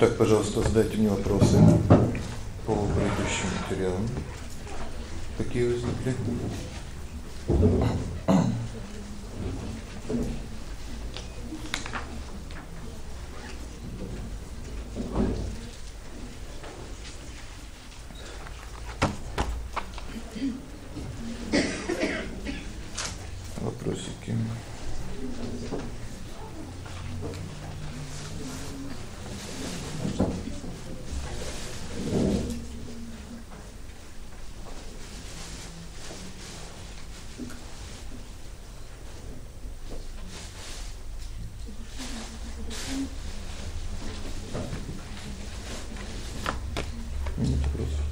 Так, пожалуйста, задайте мне вопросы по предыдущим материалам. Какие возникли? Вопросики. Нет вопросов.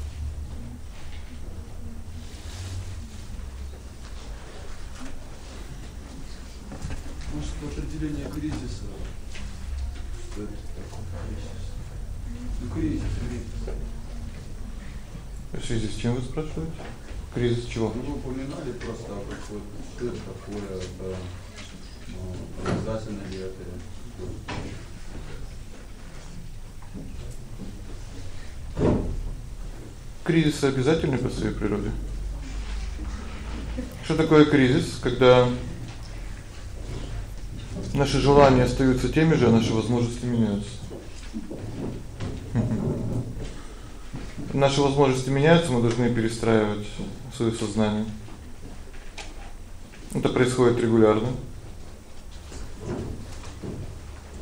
Может, определение кризиса. Что это такое кризис? Ну, кризис, кризис. В связи с чем вы спрашиваете? Кризис чего? Ну, вы упоминали просто, как вот, что это такое, это ну, обязательно ли это? Кризисы обязательны по своей природе. Что такое кризис, когда наши желания остаются теми же, а наши возможности меняются? Наши возможности меняются, мы должны перестраивать своё сознание. Это происходит регулярно.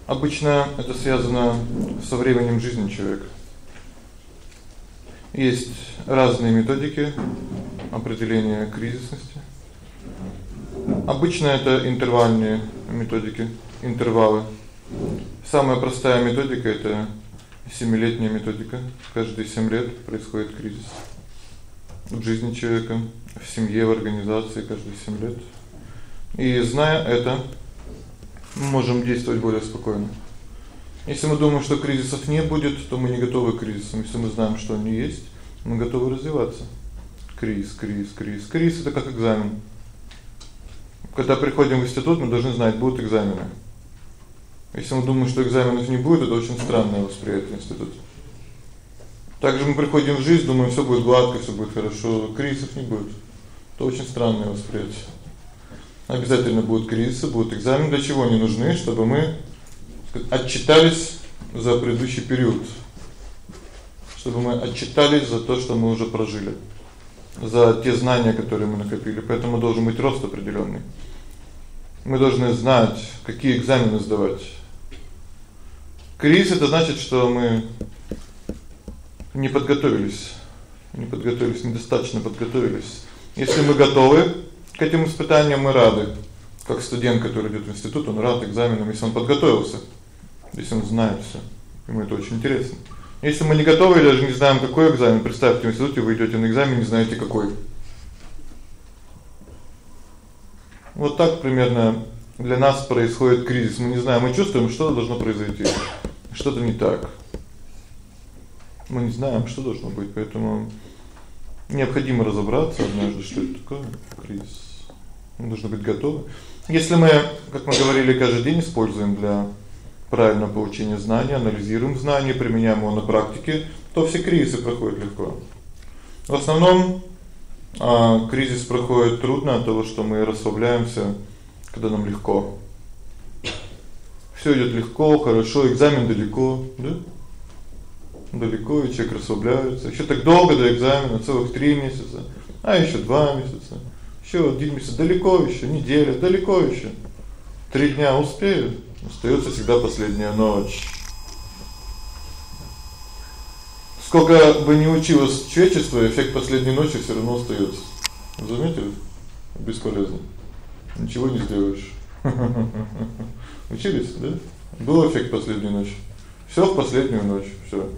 Обычно это связано со временем жизни человека. Есть разные методики определения кризисности. Обычно это интервальные методики, интервалы. Самая простая методика это семилетняя методика. Каждые 7 лет происходит кризис в жизни человека, в семье, в организации каждые 7 лет. И зная это, мы можем действовать более спокойно. Если мы думаем, что кризисов не будет, то мы не готовы к кризисам. Если мы знаем, что они есть, мы готовы развиваться. Кризис, кризис, кризис. Кризис это как экзамен. Когда приходим в институт, мы должны знать, будут экзамены. Если мы думаем, что экзаменов не будет, это очень странное восприятие института. Также мы приходим в жизнь, думаем, всё будет гладко, всё будет хорошо, кризисов не будет. Это очень странное восприятие. Обязательно будут кризисы, будут экзамены, для чего они нужны, чтобы мы сказать, отчитались за предыдущий период. Чтобы мы отчитались за то, что мы уже прожили. За те знания, которые мы накопили. Поэтому должен быть рост определённый. Мы должны знать, какие экзамены сдавать. Кризис это значит, что мы не подготовились. Не подготовились, недостаточно подготовились. Если мы готовы к этим испытаниям, мы рады. Как студент, который идёт в институт, он рад экзаменам, если он подготовился. Если он знает всё. Ему это очень интересно. Если мы не готовы, даже не знаем, какой экзамен, представьте, в институте вы идёте на экзамен, не знаете какой. Вот так примерно для нас происходит кризис. Мы не знаем, мы чувствуем, что должно произойти. Что-то не так. Мы не знаем, что должно быть, поэтому необходимо разобраться однажды, что это такое кризис. Мы должны быть готовы. Если мы, как мы говорили, каждый день используем для правильного получения знаний, анализируем знания, применяем его на практике, то все кризисы проходят легко. В основном а кризис проходит трудно от того, что мы расслабляемся, когда нам легко. Всё идёт легко, хорошо, экзамен далеко, да? Далеко, и человек расслабляется. Ещё так долго до экзамена, целых 3 месяца, а ещё 2 месяца. Ещё 1 месяц далеко ещё, неделя, далеко ещё. 3 дня успею. Остаётся всегда последняя ночь. Сколько бы ни училось человечество, эффект последней ночи всё равно остаётся. Заметили? Бесполезно. Ничего не сделаешь. Учились, да? Был эффект последней ночи. Всё в последнюю ночь, всё.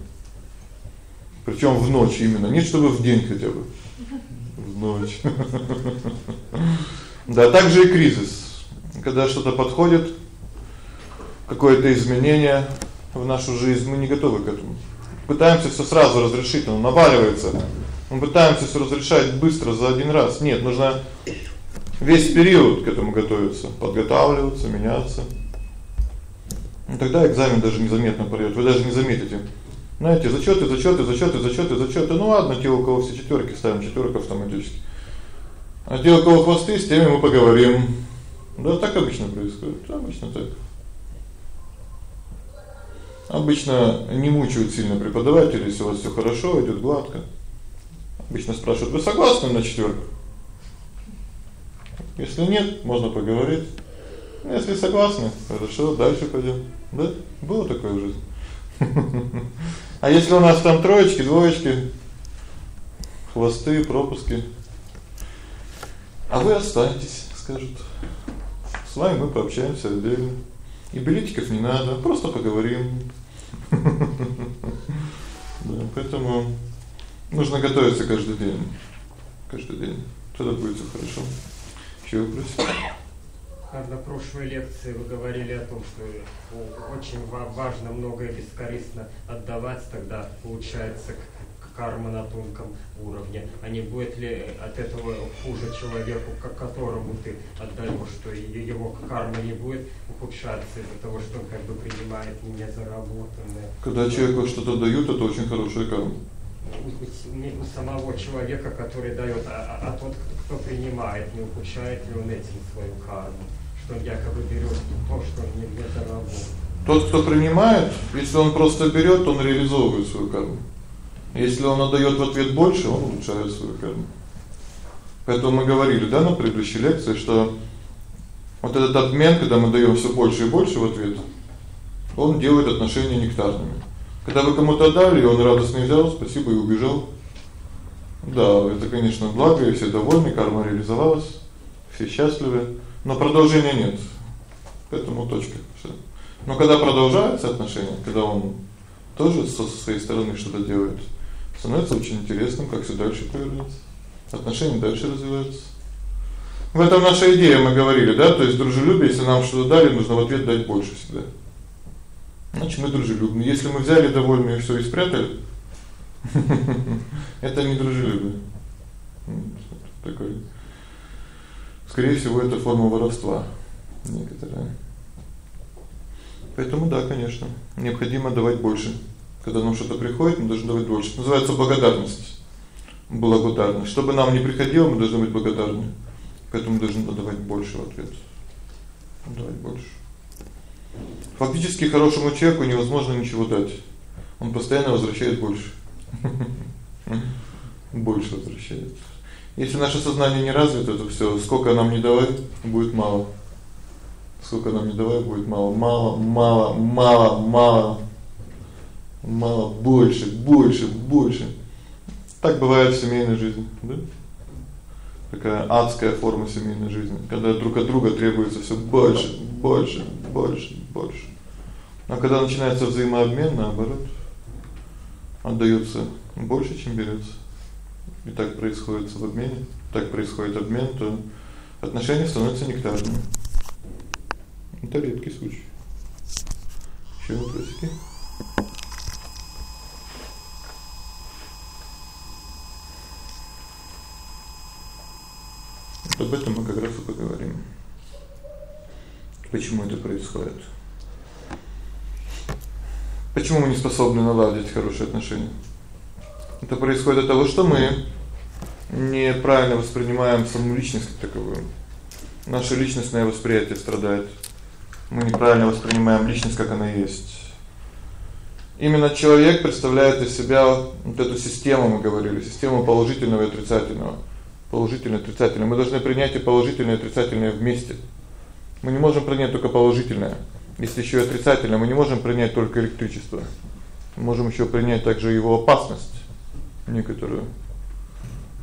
Причём в ночь именно, не чтобы в день хотя бы. В ночь. Да, также и кризис. Когда что-то подходит, какое-то изменение в нашу жизнь, мы не готовы к этому. Пытаемся всё сразу разрешить, оно наваливается. Мы пытаемся всё разрешать быстро за один раз. Нет, нужно весь период к этому готовиться, подготавливаться, меняться. Ну тогда экзамен даже незаметно пройдёт. Вы даже не заметите. Знаете, зачёты, зачёты, зачёты, зачёты, зачёты. Ну ладно, те, у кого все четвёрки, ставим четвёрку автоматически. А те, у кого хвосты, с теми мы поговорим. Да так обычно происходит. Обычно так. Обычно не мучают сильно преподаватели, если у вас всё хорошо, идёт гладко. Обычно спрашивают: "Вы согласны на четвёрку?" Если нет, можно поговорить. Если согласны, хорошо, дальше пойдём. Да? Было такое в жизни. А если у нас там троечки, двоечки, хвосты, пропуски, а вы останетесь, скажут. С вами мы пообщаемся отдельно. И билетиков не надо, просто поговорим. Да, поэтому нужно готовиться каждый день. Каждый день. Тогда будет всё хорошо. Ещё вопросы? А на прошлой лекции вы говорили о том, что очень важно многое бескорыстно отдавать, тогда получается карма на тонком уровне. А не будет ли от этого хуже человеку, к которому ты отдаёшь, что его карма не будет ухудшаться из-за того, что он как бы принимает не заработанное. Когда человеку что-то дают, это очень хорошая карма. Не у самого человека, который даёт, а, а, а тот, кто принимает, не ухудшает ли он этим свою карму? Что якобы берёт то, что не для работы. Тот, кто принимает, если он просто берёт, он реализовывает свою карму. Если он отдаёт в ответ больше, он улучшает свою карму. Поэтому мы говорили, да, на предыдущей лекции, что вот этот обмен, когда мы даём всё больше и больше в ответ, он делает отношения нектарными. Когда вы кому-то дали, он радостно взял, спасибо и убежал. Да, это, конечно, благо, и все довольны, карма реализовалась, все счастливы но продолжения нет. Поэтому точка. Всё. Но когда продолжаются отношения, когда он тоже со своей стороны что-то делает, становится очень интересным, как всё дальше повернется. Отношения дальше развиваются. В этом наша идея, мы говорили, да, то есть дружелюбие, если нам что-то дали, нужно в ответ дать больше всегда. Значит, мы дружелюбны. Если мы взяли довольно и всё и спрятали, это не дружелюбие. Такой Скорее всего, это форма воровства некоторая. Поэтому да, конечно, необходимо давать больше. Когда нам что-то приходит, мы должны давать больше. Называется благодарность. Благодарность. Чтобы нам не приходило, мы должны быть благодарны. Поэтому должны давать больше в ответ. Давать больше. Фактически хорошему человеку невозможно ничего дать. Он постоянно возвращает больше. Больше возвращает. Если наше сознание не развито, то всё, сколько нам не давай, будет мало. Сколько нам не давай, будет мало, мало, мало, мало, мало. Мало больше, больше, больше. Так бывает в семейной жизни, да? Такая адская форма семейной жизни, когда друг от друга требуется всё больше, больше, больше, больше. А когда начинается взаимообмен, наоборот, отдаётся больше, чем берётся и так происходит в обмене, так происходит обмен, то отношения становятся нектарными. Это редкий случай. Ещё вопросы? об этом мы как раз и поговорим. Почему это происходит? Почему мы не способны наладить хорошие отношения? Это происходит от того, что мы неправильно воспринимаем саму личность как таковую. Наше личностное восприятие страдает. Мы неправильно воспринимаем личность, как она есть. Именно человек представляет из себя вот эту систему, мы говорили, систему положительного и отрицательного. Положительное, отрицательное. Мы должны принять и положительное, и отрицательное вместе. Мы не можем принять только положительное. Если ещё и отрицательное, мы не можем принять только электричество. Мы можем ещё принять также его опасность некоторую.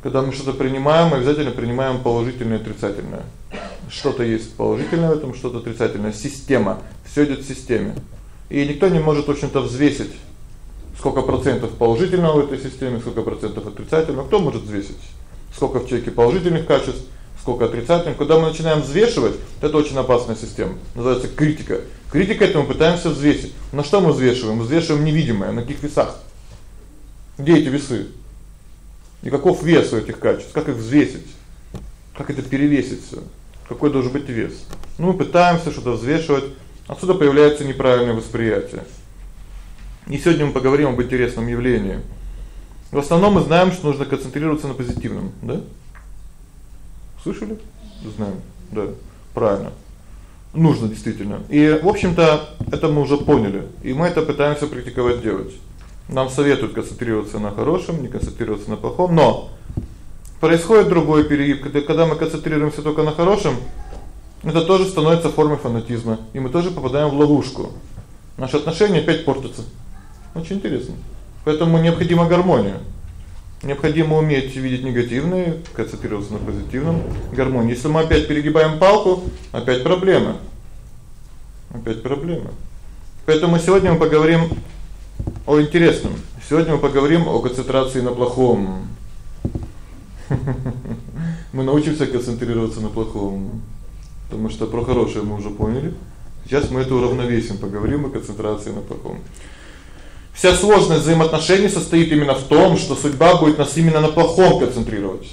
Когда мы что-то принимаем, обязательно принимаем положительное и отрицательное. Что-то есть положительное в этом, что-то отрицательное. Система. Всё идёт в системе. И никто не может, в общем-то, взвесить, сколько процентов положительного в этой системе, сколько процентов отрицательного. Кто может взвесить? Сколько в человеке положительных качеств, сколько отрицательных. Когда мы начинаем взвешивать, это очень опасная система. Называется критика. Критика это мы пытаемся взвесить. На что мы взвешиваем? Мы взвешиваем невидимое, на каких весах? Где эти весы? И каков вес у этих качеств? Как их взвесить? Как это перевесить всё? Какой должен быть вес? Ну, мы пытаемся что-то взвешивать, Отсюда появляется неправильное восприятие. И сегодня мы поговорим об интересном явлении. В основном мы знаем, что нужно концентрироваться на позитивном, да? Слышали? Знаем. Да. Правильно. Нужно действительно. И, в общем-то, это мы уже поняли, и мы это пытаемся практиковать делать. Нам советуют концентрироваться на хорошем, не концентрироваться на плохом, но происходит другой перегиб, когда когда мы концентрируемся только на хорошем, это тоже становится формой фанатизма, и мы тоже попадаем в ловушку. Наши отношения опять портятся. Очень интересно. Поэтому необходима гармония. Необходимо уметь видеть негативное, концентрироваться на позитивном. Гармония. Если мы опять перегибаем палку, опять проблемы. Опять проблемы. Поэтому сегодня мы поговорим о интересном. Сегодня мы поговорим о концентрации на плохом. Мы научимся концентрироваться на плохом, потому что про хорошее мы уже поняли. Сейчас мы это уравновесим, поговорим о концентрации на плохом. Вся сложность взаимоотношений состоит именно в том, что судьба будет нас именно на плохом концентрировать.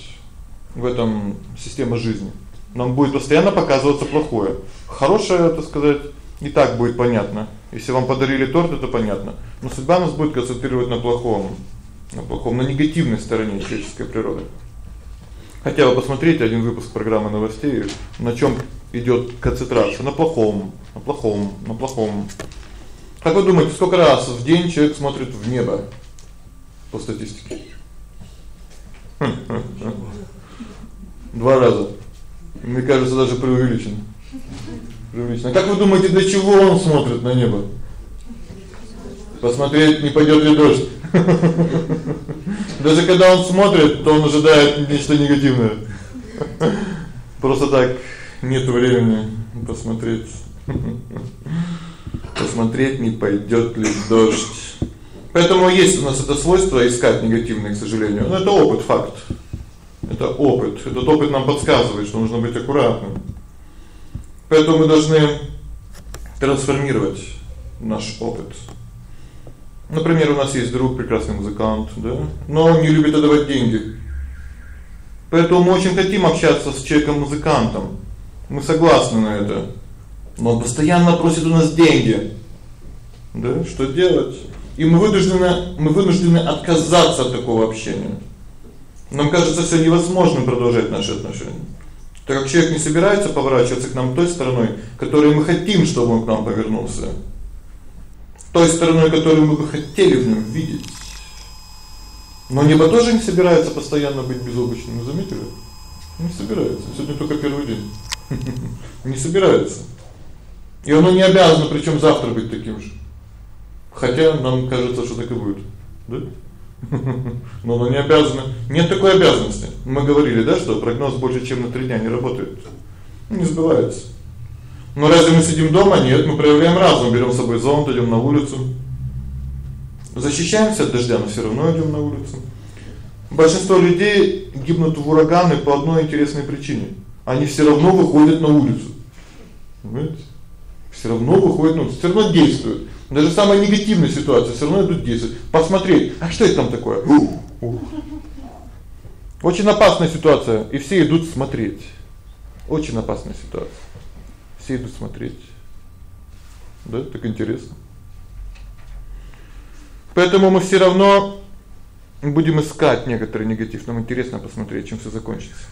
В этом система жизни. Нам будет постоянно показываться плохое. Хорошее, так сказать, и так будет понятно. Если вам подарили торт, это понятно. Но судьба нас будет концентрировать на плохом, на плохом, на негативной стороне человеческой природы. Хотя вы посмотрите один выпуск программы новостей, на чём идёт концентрация, на плохом, на плохом, на плохом. Как вы думаете, сколько раз в день человек смотрит в небо по статистике? Два раза. Мне кажется, даже преувеличено. Преувеличено. Как вы думаете, для чего он смотрит на небо? Посмотреть, не пойдёт ли дождь. Даже когда он смотрит, то он ожидает нечто негативное. Просто так нет времени посмотреть посмотреть, не пойдёт ли дождь. Поэтому есть у нас это свойство искать негативное, к сожалению. Но это опыт, факт. Это опыт. Этот опыт нам подсказывает, что нужно быть аккуратным. Поэтому мы должны трансформировать наш опыт. Например, у нас есть друг, прекрасный музыкант, да? Но он не любит отдавать деньги. Поэтому мы очень хотим общаться с человеком-музыкантом. Мы согласны на это. Но он постоянно просит у нас деньги. Да, что делать? И мы вынуждены мы вынуждены отказаться от такого общения. Нам кажется, всё невозможным продолжать наши отношения. Так как человек не собирается поворачиваться к нам той стороной, которой мы хотим, чтобы он к нам повернулся. Той стороной, которую мы бы хотели в нём видеть. Но небо тоже не собирается постоянно быть безоблачным, вы заметили? Не собирается. Сегодня только первый день. Не собирается. И оно не обязано причём завтра быть таким же. Хотя нам кажется, что так и будет. Да? Но оно не обязано. Нет такой обязанности. Мы говорили, да, что прогноз больше чем на 3 дня не работает. Не сбывается. Но разве мы сидим дома? Нет, мы проявляем разум, берём с собой зонт, идём на улицу. Защищаемся от дождя, но всё равно идём на улицу. Большинство людей гибнут в ураганы по одной интересной причине. Они всё равно выходят на улицу. Понимаете? Всё равно выходят, ну, всё равно действуют. Даже самая негативная ситуация всё равно идут действовать. Посмотреть, а что это там такое? Очень опасная ситуация, и все идут смотреть. Очень опасная ситуация. Все идут смотреть. Да, так интересно. Поэтому мы всё равно будем искать некоторый негатив. Нам интересно посмотреть, чем всё закончится.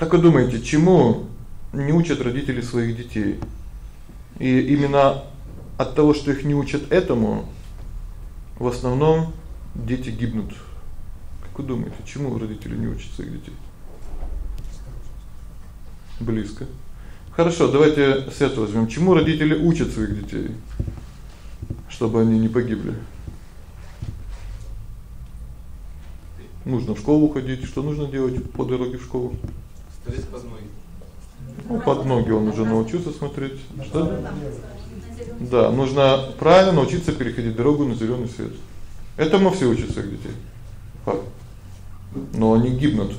Как вы думаете, чему не учат родители своих детей? И именно от того, что их не учат этому, в основном дети гибнут. Как вы думаете, чему родители не учат своих детей? Близко. Хорошо, давайте с этого возьмём. Чему родители учат своих детей, чтобы они не погибли? Нужно в школу ходить. Что нужно делать по дороге в школу? Под ноги. Ну, под ноги он уже научился смотреть. Что? Да, нужно правильно научиться переходить дорогу на зелёный свет. Этому все учат своих детей. Факт. Но они гибнут.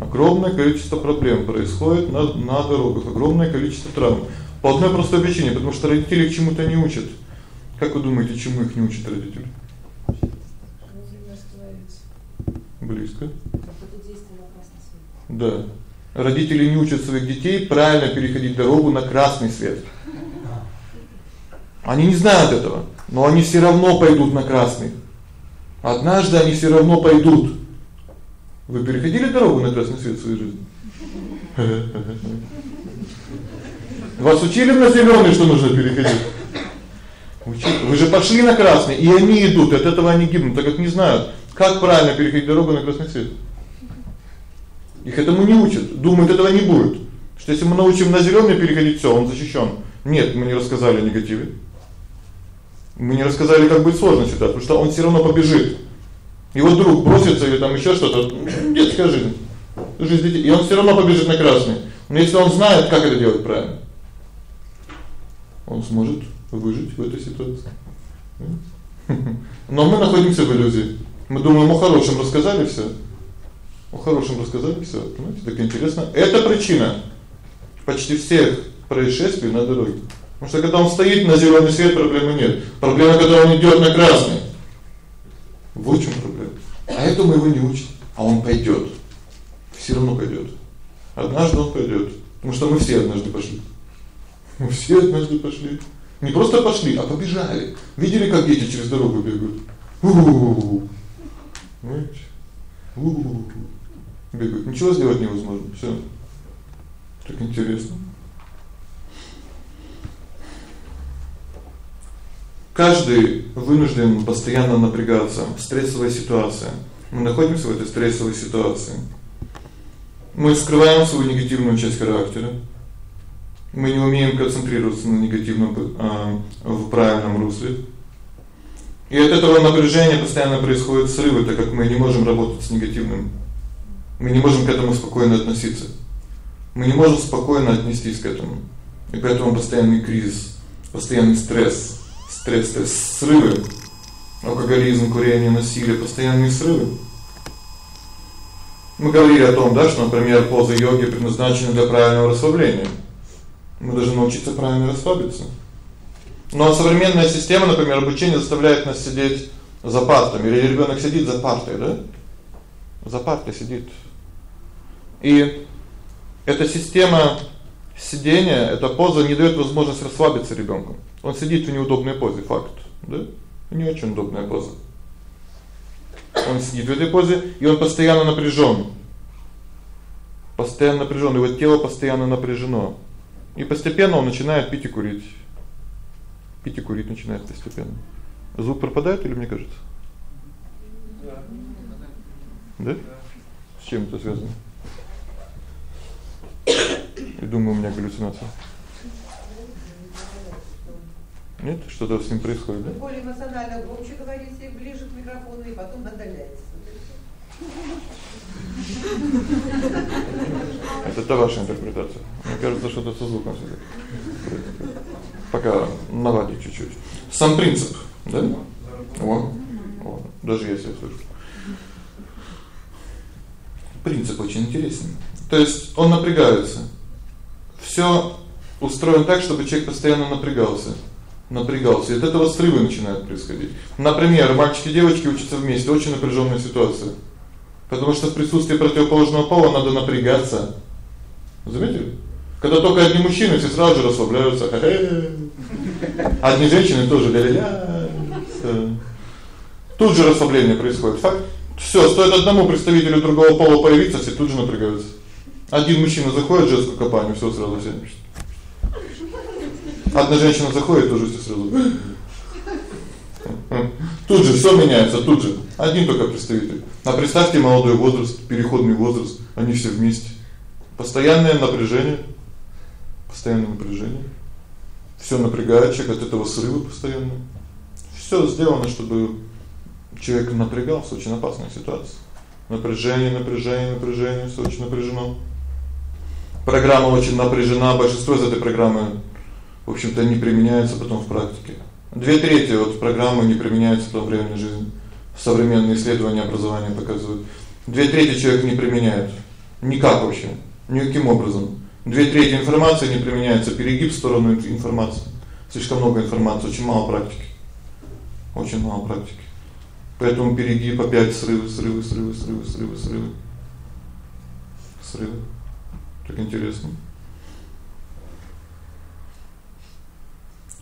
Огромное количество проблем происходит на на дорогах, огромное количество травм. По одной простой причине, потому что родители к чему-то не учат. Как вы думаете, чему их не учат родители? Близко. Да. Родители не учат своих детей правильно переходить дорогу на красный свет. Они не знают этого, но они всё равно пойдут на красный. Однажды они всё равно пойдут. Вы переходили дорогу на красный свет в своей жизни? Вас учили на зелёный, что нужно переходить? Учили. Вы же пошли на красный, и они идут, от этого они гибнут, так как не знают, как правильно переходить дорогу на красный свет. Их этому не учат. Думают, этого не будет. Что если мы научим на зелёный переходить, всё, он защищён. Нет, мы не рассказали о негативе. Мы не рассказали, как быть сложно ситуация, потому что он всё равно побежит. Его друг бросится или там ещё что-то. Детская жизнь. Жизнь детей, и он всё равно побежит на красный. Но если он знает, как это делать правильно, он сможет выжить в этой ситуации. Но мы находимся в иллюзии. Мы думаем, о хорошем рассказали всё. О хорошем рассказали всё. Понимаете, так интересно. Это причина почти всех происшествий на дороге. Потому что когда он стоит на зелёный свет, проблемы нет. Проблема, когда он идёт на красный. Вот в чём проблема. А это мы его не учим, а он пойдёт. Всё равно пойдёт. Однажды он пойдёт, потому что мы все однажды пошли. Мы все однажды пошли. Не просто пошли, а побежали. Видели, как дети через дорогу бегают? У-у-у. Знаете? У-у-у. Бегают. Ничего сделать невозможно. Всё. Так интересно. Каждый вынужден постоянно напрягаться. Стрессовая ситуация. Мы находимся в этой стрессовой ситуации. Мы скрываем свою негативную часть характера. Мы не умеем концентрироваться на негативном э в правильном русле. И от этого напряжения постоянно происходят срывы, так как мы не можем работать с негативным. Мы не можем к этому спокойно относиться. Мы не можем спокойно отнестись к этому. И поэтому постоянный кризис, постоянный стресс, стресс, стресс срывы, алкоголизм, курение, насилие, постоянные срывы. Мы говорили о том, да, что, например, позы йоги предназначены для правильного расслабления. Мы должны научиться правильно расслабиться. Но современная система, например, обучения заставляет нас сидеть за партами. Или ребёнок сидит за партой, да? За партой сидит. И эта система сидения, эта поза не даёт возможность расслабиться ребёнку. Он сидит в неудобной позе, факт, да? Не очень удобная поза. Он сидит в этой позе, и он постоянно напряжён. Постоянно напряжён, его тело постоянно напряжено. И постепенно он начинает пить и курить. Пить и курить начинает постепенно. Звук пропадает или мне кажется? Да. Да? С чем это связано? Я думаю, у меня галлюцинация. Нет, что-то с ним происходит, да? Более эмоционально громче говорите, ближе к микрофону и потом отдаляется. Это ваша интерпретация. Мне кажется, что это со звуком всё Пока наладить чуть-чуть. Сам принцип, да? О. О, даже если слышу. Принцип очень интересный. То есть он напрягается. Всё устроено так, чтобы человек постоянно напрягался. Напрягался. И от этого срывы начинают происходить. Например, мальчики и девочки учатся вместе, очень напряжённая ситуация. Потому что в присутствии противоположного пола надо напрягаться. Заметили? Когда только одни мужчины, все сразу же расслабляются. Одни женщины тоже ля-ля-ля. Тут же расслабление происходит. Факт. Всё, стоит одному представителю другого пола появиться, все тут же напрягаются. Один мужчина заходит в женскую компанию, всё сразу все. Одна женщина заходит, тоже все сразу. Тут же всё меняется, тут же. Один только представитель. А представьте молодой возраст, переходный возраст, они все вместе. Постоянное напряжение. Постоянное напряжение. Всё напрягает человек от этого срыва постоянно. Всё сделано, чтобы человек напрягался, очень опасная ситуация. Напряжение, напряжение, напряжение, всё очень напряжено. Программа очень напряжена, большинство из этой программы в общем-то не применяется потом в практике. Две трети от программы не применяются потом в реальной жизни. Современные исследования образования показывают. Две трети человек не применяют никак вообще, никаким образом. Две трети информации не применяется, перегиб в сторону информации. Слишком много информации, очень мало практики. Очень мало практики. Поэтому перегиб опять срывы, срывы, срывы, срывы, срывы, срывы. Срывы. Так интересно.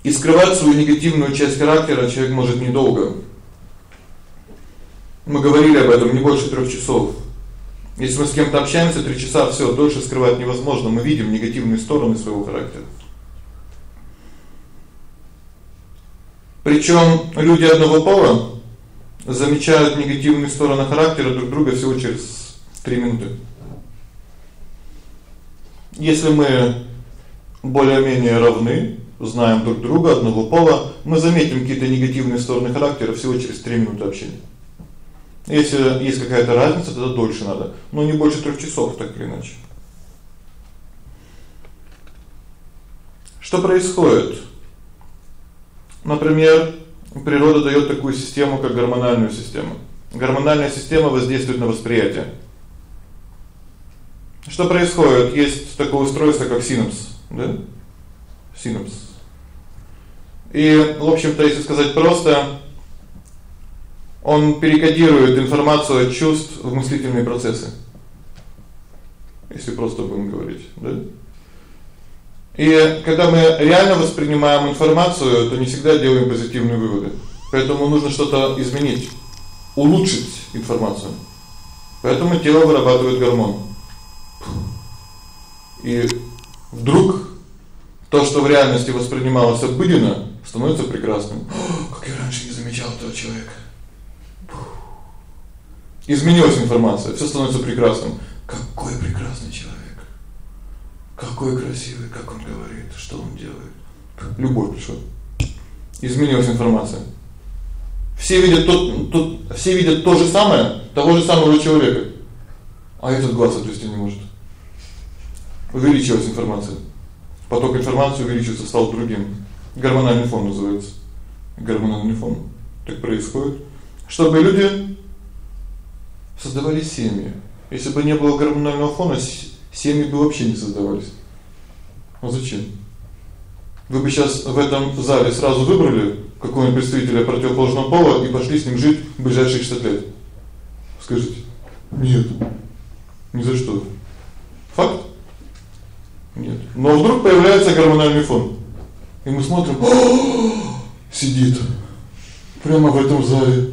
И скрывать свою негативную часть характера человек может недолго. Мы говорили об этом не больше трех часов. Если мы с кем-то общаемся 3 часа, всё, дольше скрывать невозможно. Мы видим негативные стороны своего характера. Причём люди одного пола замечают негативные стороны характера друг друга всего через 3 минуты. Если мы более-менее равны, знаем друг друга одного пола, мы заметим какие-то негативные стороны характера всего через 3 минуты общения. Если есть какая-то разница, тогда дольше надо, но не больше 3 часов так или иначе. Что происходит? Например, природа даёт такую систему, как гормональную систему. Гормональная система воздействует на восприятие. Что происходит? Есть такое устройство, как синапс, да? Синапс. И, в общем-то, если сказать просто, он перекодирует информацию от чувств в мыслительные процессы. Если просто будем говорить, да? И когда мы реально воспринимаем информацию, то не всегда делаем позитивные выводы. Поэтому нужно что-то изменить, улучшить информацию. Поэтому тело вырабатывает гормон. И вдруг то, что в реальности воспринималось обыденно, становится прекрасным. Как я раньше не замечал этого человека. Изменилась информация, всё становится прекрасным. Какой прекрасный человек. Какой красивый, как он говорит, что он делает. Любовь пришла. Изменилась информация. Все видят тот, тот все видят то же самое, того же самого человека. А этот глаз отвести не может. Увеличилась информация. Поток информации увеличился, стал другим. Гормональный фон называется. Гормональный фон. Так происходит, чтобы люди создавали семьи. Если бы не было гормонального фона, семьи бы вообще не создавались. А зачем? Вы бы сейчас в этом зале сразу выбрали какого-нибудь представителя противоположного пола и пошли с ним жить в ближайшие 60 лет. Скажите. Нет. Ни за что. Факт? Нет. Но вдруг появляется гормональный фон. И мы смотрим, сидит прямо в этом зале.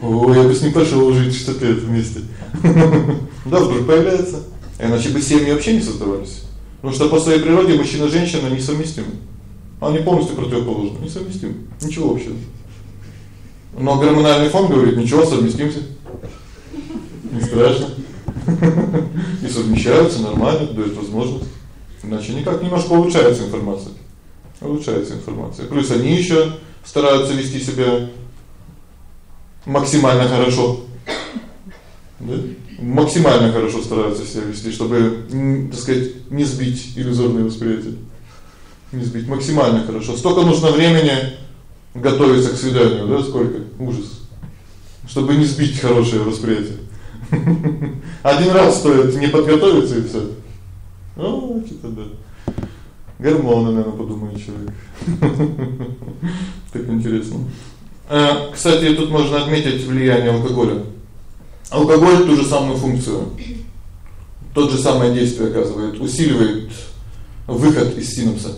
О, я бы с ним пошёл жить 60 лет вместе. Да, вдруг появляется. Иначе бы семьи вообще не создавались. Потому что по своей природе мужчина и женщина несовместимы. Они полностью противоположны, несовместимы. Ничего общего. Но гормональный фон говорит: "Ничего, совместимся". Не страшно. И совмещаются нормально, дают возможность. Иначе никак немножко улучшается информация. Улучшается информация. Плюс они ещё стараются вести себя максимально хорошо. Да? Максимально хорошо стараются себя вести, чтобы, так сказать, не сбить иллюзорное восприятие. Не сбить максимально хорошо. Столько нужно времени готовиться к свиданию, да, сколько? Ужас. Чтобы не сбить хорошее восприятие. Один раз стоит не подготовиться и всё. Ну, что-то да. Гормоны, наверное, подумает человек. Так интересно. Э, кстати, тут можно отметить влияние алкоголя. Алкоголь ту же самую функцию, тот же самое действие оказывает, усиливает выход из синапса,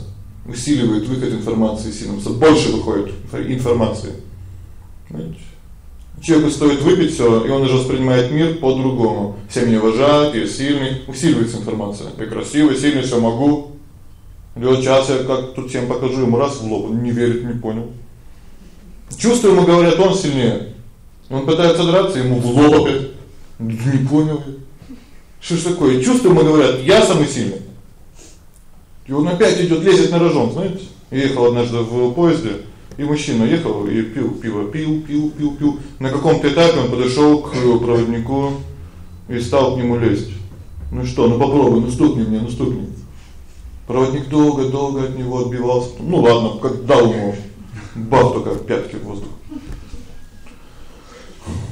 усиливает выход информации из синапса, больше выходит информации. Понимаете? Человеку стоит выпить всё, и он уже воспринимает мир по-другому. Все меня уважают, я сильный, усиливается информация. Я красивый, сильный, всё могу. Вот сейчас я как тут всем покажу ему раз в лоб, он не верит, не понял. Чувства ему говорят, он сильнее. Он пытается драться, ему в лоб опять. Не понял. Что ж такое? Чувства ему говорят: "Я самый сильный". И он опять идёт, лезет на рожон, знаете? Ехал однажды в поезде, и мужчина ехал и пил пиво, пил, пил, пил, пил. На каком-то этапе он подошёл к проводнику и стал к нему лезть. Ну что, ну попробуй, ну стукни мне, ну стукни. Проводник долго-долго от него отбивался. Ну ладно, как дал ему бах только пятки в воздух.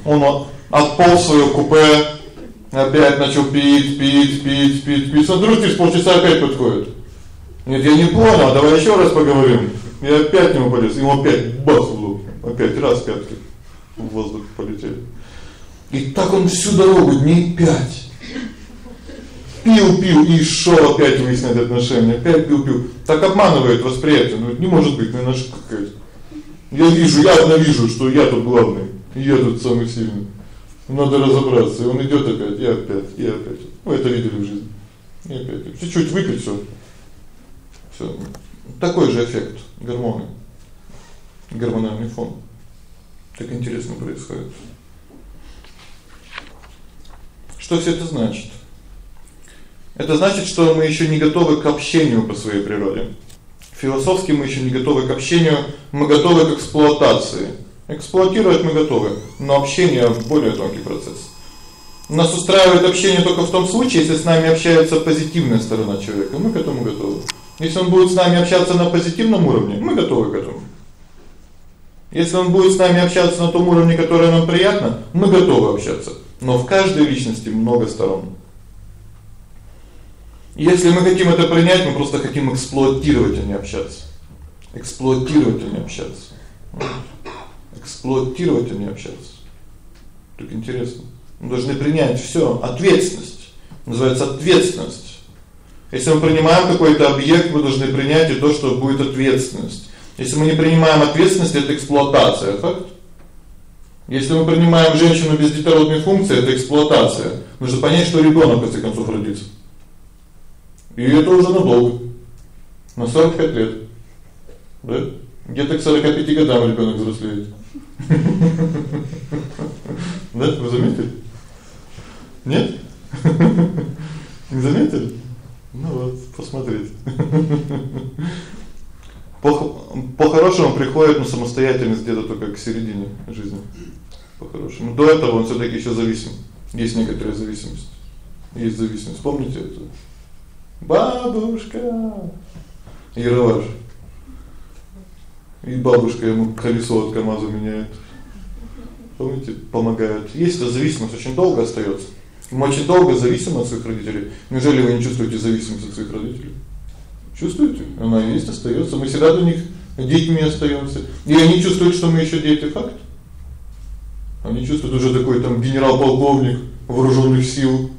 Он отполз своё купе, опять начал пить, пить, пить, пить, пить. Смотрю, через полчаса опять подходит. Нет, я не понял, давай ещё раз поговорим. Я опять к нему полез, ему опять бац в лоб. Опять раз пятки в воздух полетели. И так он всю дорогу дней 5. пил, пил и шел опять выяснять отношения, опять пил, пил. Так обманывает восприятие. Ну не может быть, наверное, ошибка какая-то. Я вижу, я вижу, что я тут главный, я тут самый сильный. Надо разобраться. И он идёт опять, и опять, и опять. Мы это видели в жизни. И опять. Чуть-чуть выпить всё. Всё. Такой же эффект гормоны. Гормональный фон. Так интересно происходит. Что все это значит? Это значит, что мы ещё не готовы к общению по своей природе. Философски мы ещё не готовы к общению, мы готовы к эксплуатации. Эксплуатировать мы готовы, но общение более тонкий процесс. Нас устраивает общение только в том случае, если с нами общается позитивная сторона человека. Мы к этому готовы. Если он будет с нами общаться на позитивном уровне, мы готовы к этому. Если он будет с нами общаться на том уровне, который нам приятно, мы готовы общаться. Но в каждой личности много сторон. Если мы хотим это принять, мы просто хотим эксплуатировать, а не общаться. Эксплуатировать, а не общаться. Эксплуатировать, а не общаться. Так интересно. Мы должны принять всё, ответственность. Называется ответственность. Если мы принимаем какой-то объект, мы должны принять и то, что будет ответственность. Если мы не принимаем ответственность, это эксплуатация, факт. Если мы принимаем женщину без детородной функции, это эксплуатация. Нужно понять, что ребёнок в конце концов родится. И это уже надолго. На 45 лет. Да? Где-то к 45 годам ребёнок взрослеет. Да, вы заметили? Нет? Не заметили? Ну вот, посмотрите. По по-хорошему приходит на самостоятельность где-то только к середине жизни. По-хорошему. До этого он всё-таки ещё зависим. Есть некоторая зависимость. Есть зависимость. Помните это? Бабушка. Ералаш. И бабушка ему колесо от КамАЗа меняет. Помните, помогают. Эта зависимость очень долго остаётся. Мы очень долго зависимы от своих родителей. Неужели вы не чувствуете зависимость от своих родителей? Чувствуете? Она есть, остаётся. Мы всегда для них детьми остаёмся. И они чувствуют, что мы ещё дети, факт. Они чувствуют уже такой там генерал-полковник вооружённых сил.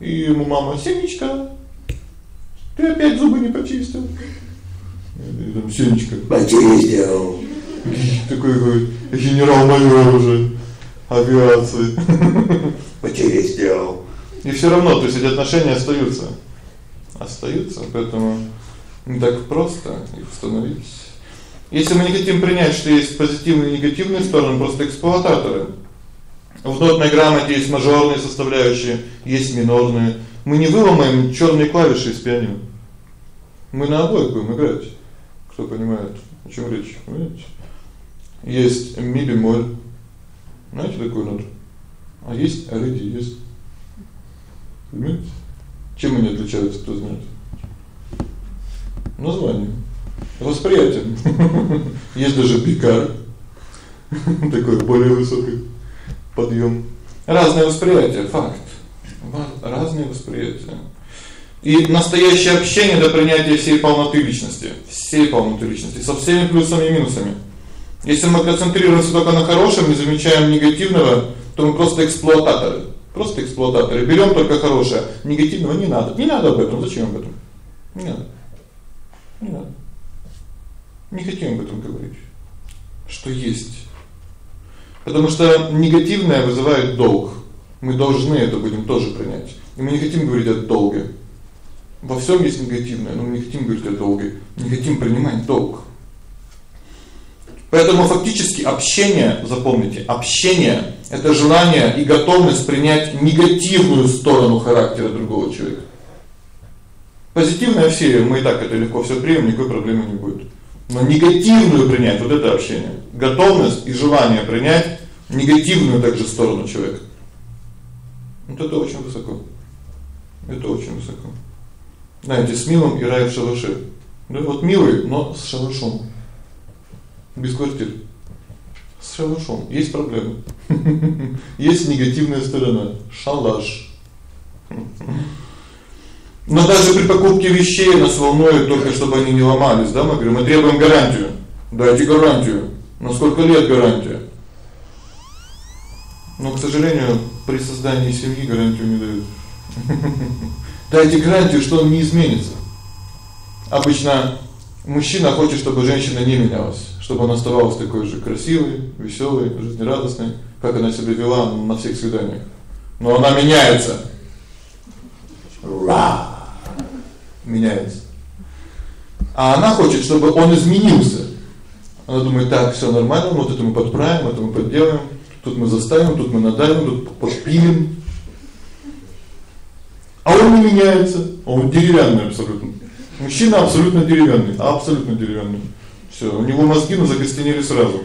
И ему мама: "Сенечка, ты опять зубы не почистил?" И там Сенечка: "Почистил". Такой говорит: "Генерал-майор уже" авиации. Почистил. И всё равно, то есть эти отношения остаются. Остаются, поэтому не так просто их установить. Если мы не хотим принять, что есть позитивные и негативные стороны, просто эксплуататоры. В нотной грамоте есть мажорные составляющие, есть минорные. Мы не выломаем чёрные клавиши из пианино. Мы на обоих будем играть. Кто понимает, о чём речь, понимаете? Есть ми бемоль, знаете такую ноту? А есть ре диез. Понимаете? Чем они отличаются, кто знает? Название. Восприятием. Есть даже пикар. Такой более высокий подъём. Разное восприятие, факт. Разные восприятия. И настоящее общение это принятие всей полноты личности, всей полноты личности со всеми плюсами и минусами. Если мы концентрируемся только на хорошем, не замечаем негативного, то мы просто эксплуататоры. Просто эксплуататоры. Берём только хорошее, негативного не надо. Не надо об этом. Зачем об этом? Не надо. Не надо. Не хотим об этом говорить. Что есть. Потому что негативное вызывает долг. Мы должны это будем тоже принять. И мы не хотим говорить о долге. Во всём есть негативное, но мы не хотим говорить о долге. Не хотим принимать долг. Поэтому фактически общение, запомните, общение это желание и готовность принять негативную сторону характера другого человека. Позитивное все, мы и так это легко всё примем, никакой проблемы не будет. Но негативную принять вот это общение, готовность и желание принять негативную также сторону человека. Вот это очень высоко. Это очень высоко. Знаете, с милым и рай в шалаше. Вот милый, но с шалашом без квартир. С шалашом есть проблемы. Есть негативная сторона шалаш. Но даже при покупке вещей нас волнует только чтобы они не ломались, да? Мы говорим, мы требуем гарантию. Дайте гарантию. На сколько лет гарантия? Но, к сожалению, при создании семьи гарантию не дают. Дайте гарантию, что он не изменится. Обычно мужчина хочет, чтобы женщина не менялась, чтобы она оставалась такой же красивой, веселой, жизнерадостной, как она себя вела на всех свиданиях. Но она меняется. Ра! Меняется. А она хочет, чтобы он изменился. Она думает: "Так, всё нормально, вот это мы подправим, это мы подделаем, тут мы заставим, тут мы надавим, тут подпилим". А он не меняется, он деревянный абсолютно. Мужчина абсолютно деревянный, абсолютно деревянный. Всё, у него мозги ну закостенели сразу.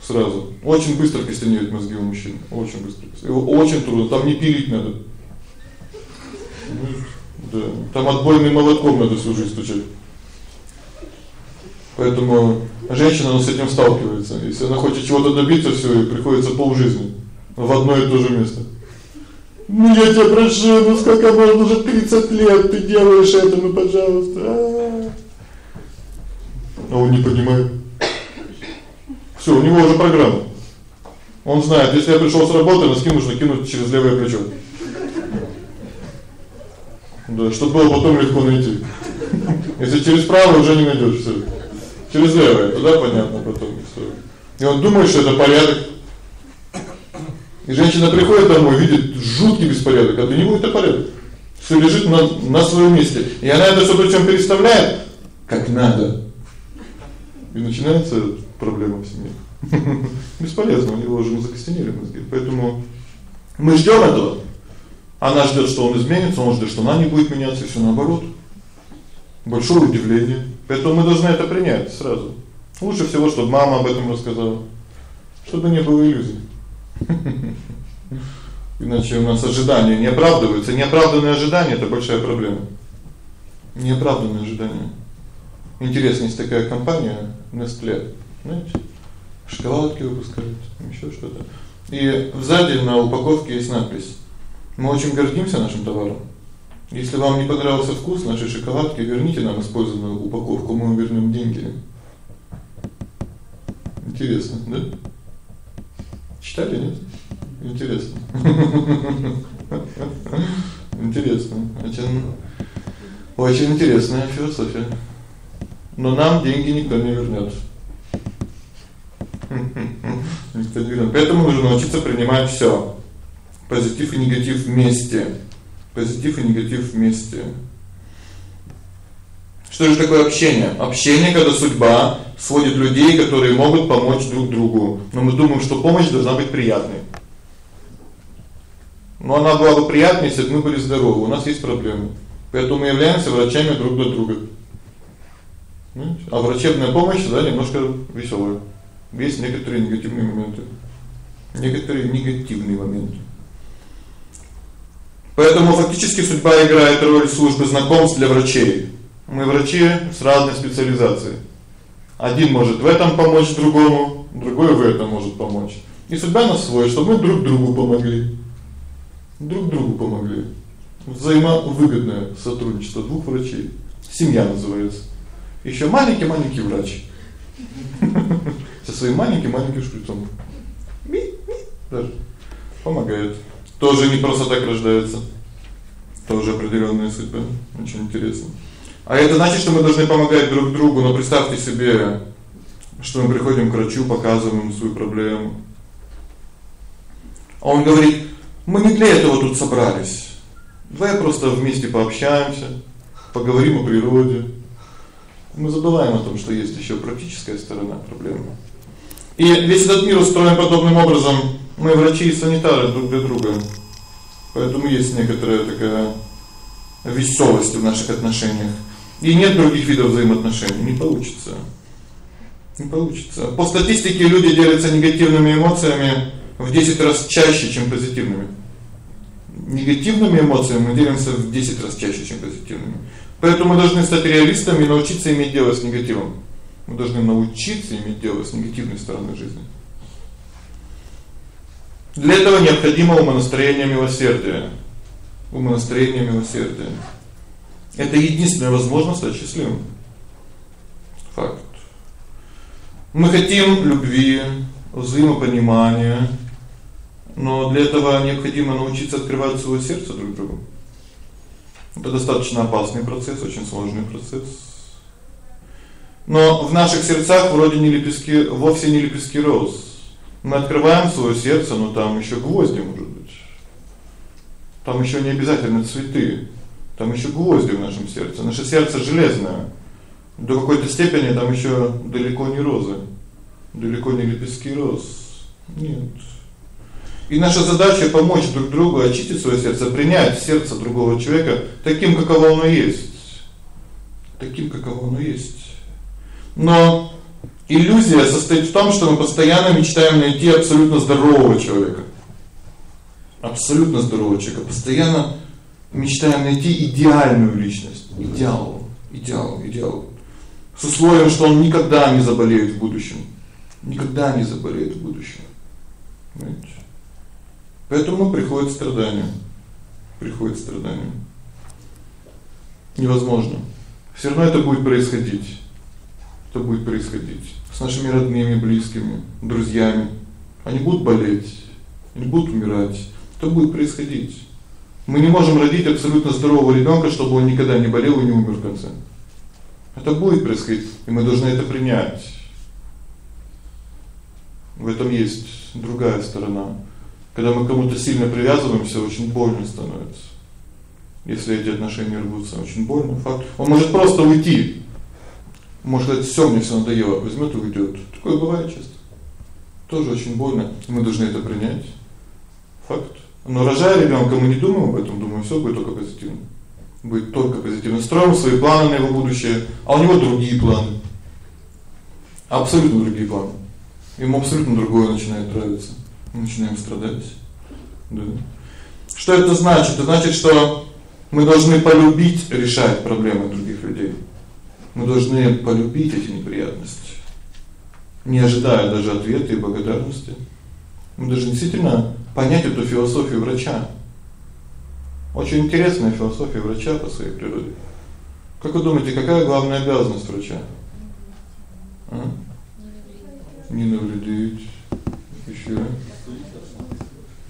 Сразу. Очень быстро костенеют мозги у мужчин, очень быстро. Его очень трудно, там не пилить надо. Да, там отбойным молотком надо всю жизнь стучать. Поэтому женщина с этим сталкивается. Если она хочет чего-то добиться, всё, ей приходится полжизни в одно и то же место. Ну я тебя прошу, ну сколько можно уже 30 лет ты делаешь это, ну пожалуйста. А, а он не понимает. Всё, у него уже программа. Он знает, если я пришёл с работы, носки нужно кинуть через левое плечо. Да, чтобы было потом легко найти. Если через правое уже не найдёшь всё. Через левое, туда понятно потом всё. И он думает, что это порядок. И женщина приходит домой, видит жуткий беспорядок, а для него это порядок. Всё лежит на на своём месте. И она это всё причём переставляет как надо. И начинается проблема в семье. Бесполезно, у него уже закостенели мозги. Поэтому мы ждём этого. Она ждёт, что он изменится, он ждёт, что она не будет меняться, всё наоборот. Большое удивление. Поэтому мы должны это принять сразу. Лучше всего, чтобы мама об этом рассказала, чтобы не было иллюзий. Иначе у нас ожидания не оправдываются. Неоправданные ожидания это большая проблема. Неоправданные ожидания. Интересно, есть такая компания Nestle, знаете? Шоколадки выпускают, ещё что-то. И сзади на упаковке есть надпись: "Мы очень гордимся нашим товаром. Если вам не понравился вкус нашей шоколадки, верните нам использованную упаковку, мы вам вернём деньги". Интересно, да? Читали, нет? Интересно. Интересно. Очень очень интересная философия. Но нам деньги никто не вернёт. Никто не вернёт. Поэтому нужно научиться принимать всё. Позитив и негатив вместе. Позитив и негатив вместе. Что же такое общение? Общение когда судьба сводит людей, которые могут помочь друг другу. Но мы думаем, что помощь должна быть приятной. Но она была бы приятной, если бы мы были здоровы. У нас есть проблемы. Поэтому мы являемся врачами друг для друга. А врачебная помощь, да, немножко весёлая. Есть некоторые негативные моменты. Некоторые негативные моменты. Поэтому фактически судьба играет роль службы знакомств для врачей. Мы врачи с разной специализацией. Один может в этом помочь другому, другой в этом может помочь. И судьба нас свой, чтобы мы друг другу помогли. Друг другу помогли. Взаимовыгодное сотрудничество двух врачей. Семья называется. Ещё маленький-маленький врач. Со своим маленьким-маленьким шприцом. Даже помогает. Тоже не просто так рождается. Тоже определённая судьба. Очень интересно. А это значит, что мы должны помогать друг другу, но представьте себе, что мы приходим к врачу, показываем свою проблему. А он говорит: "Мы не для этого тут собрались. Давай просто вместе пообщаемся, поговорим о природе". Мы забываем о том, что есть ещё практическая сторона проблемы. И весь этот мир устроен подобным образом. Мы врачи и санитары друг для друга. Поэтому есть некоторая такая весёлость в наших отношениях. И нет других видов взаимоотношений, не получится. Не получится. По статистике люди делятся негативными эмоциями в 10 раз чаще, чем позитивными. Негативными эмоциями мы делимся в 10 раз чаще, чем позитивными. Поэтому мы должны стать реалистами и научиться иметь дело с негативом. Мы должны научиться иметь дело с негативной стороной жизни. Для этого необходимо умонастроение милосердия. Умонастроение милосердия. Это единственная возможность стать счастливым. Факт. Мы хотим любви, взаимопонимания, Но для этого необходимо научиться открывать своё сердце друг другу. Это достаточно опасный процесс, очень сложный процесс. Но в наших сердцах вроде не лепестки, вовсе не лепестки роз. Мы открываем своё сердце, но там ещё гвозди может быть. Там ещё не обязательно цветы. Там ещё гвозди в нашем сердце. Наше сердце железное. До какой-то степени там ещё далеко не розы. Далеко не лепестки роз. Нет. И наша задача помочь друг другу очистить своё сердце, принять сердце другого человека таким, каково оно есть. Таким, каково оно есть. Но иллюзия состоит в том, что мы постоянно мечтаем найти абсолютно здорового человека. Абсолютно здорового человека, постоянно мечтаем найти идеальную личность, идеал, идеал, идеал. С условием, что он никогда не заболеет в будущем. Никогда не заболеет в будущем. Понимаете? Поэтому приходит страдание. Приходит страдание. Невозможно. Всё равно это будет происходить. Это будет происходить с нашими родными, близкими, друзьями. Они будут болеть, они будут умирать. Это будет происходить. Мы не можем родить абсолютно здорового ребёнка, чтобы он никогда не болел и не умер в конце. Это будет происходить, и мы должны это принять. В этом есть другая сторона. Когда мы к кому-то сильно привязываемся, очень больно становится. Если эти отношения рвутся, очень больно. Факт. Он может просто уйти. Может, это всё мне всё надоело, возьмёт и уйдёт. Такое бывает часто. Тоже очень больно. Мы должны это принять. Факт. Но рожая ребёнка, мы не думаем об этом, думаем, всё будет только позитивно. Будет только позитивно. Строим свои планы на его будущее, а у него другие планы. Абсолютно другие планы. Ему абсолютно другое начинает нравиться начинаем страдать. Да. Что это значит? Это значит, что мы должны полюбить решать проблемы других людей. Мы должны полюбить эти неприятности, не ожидая даже ответа и благодарности. Мы должны действительно понять эту философию врача. Очень интересная философия врача по своей природе. Как вы думаете, какая главная обязанность врача? А? Не навредить. Ещё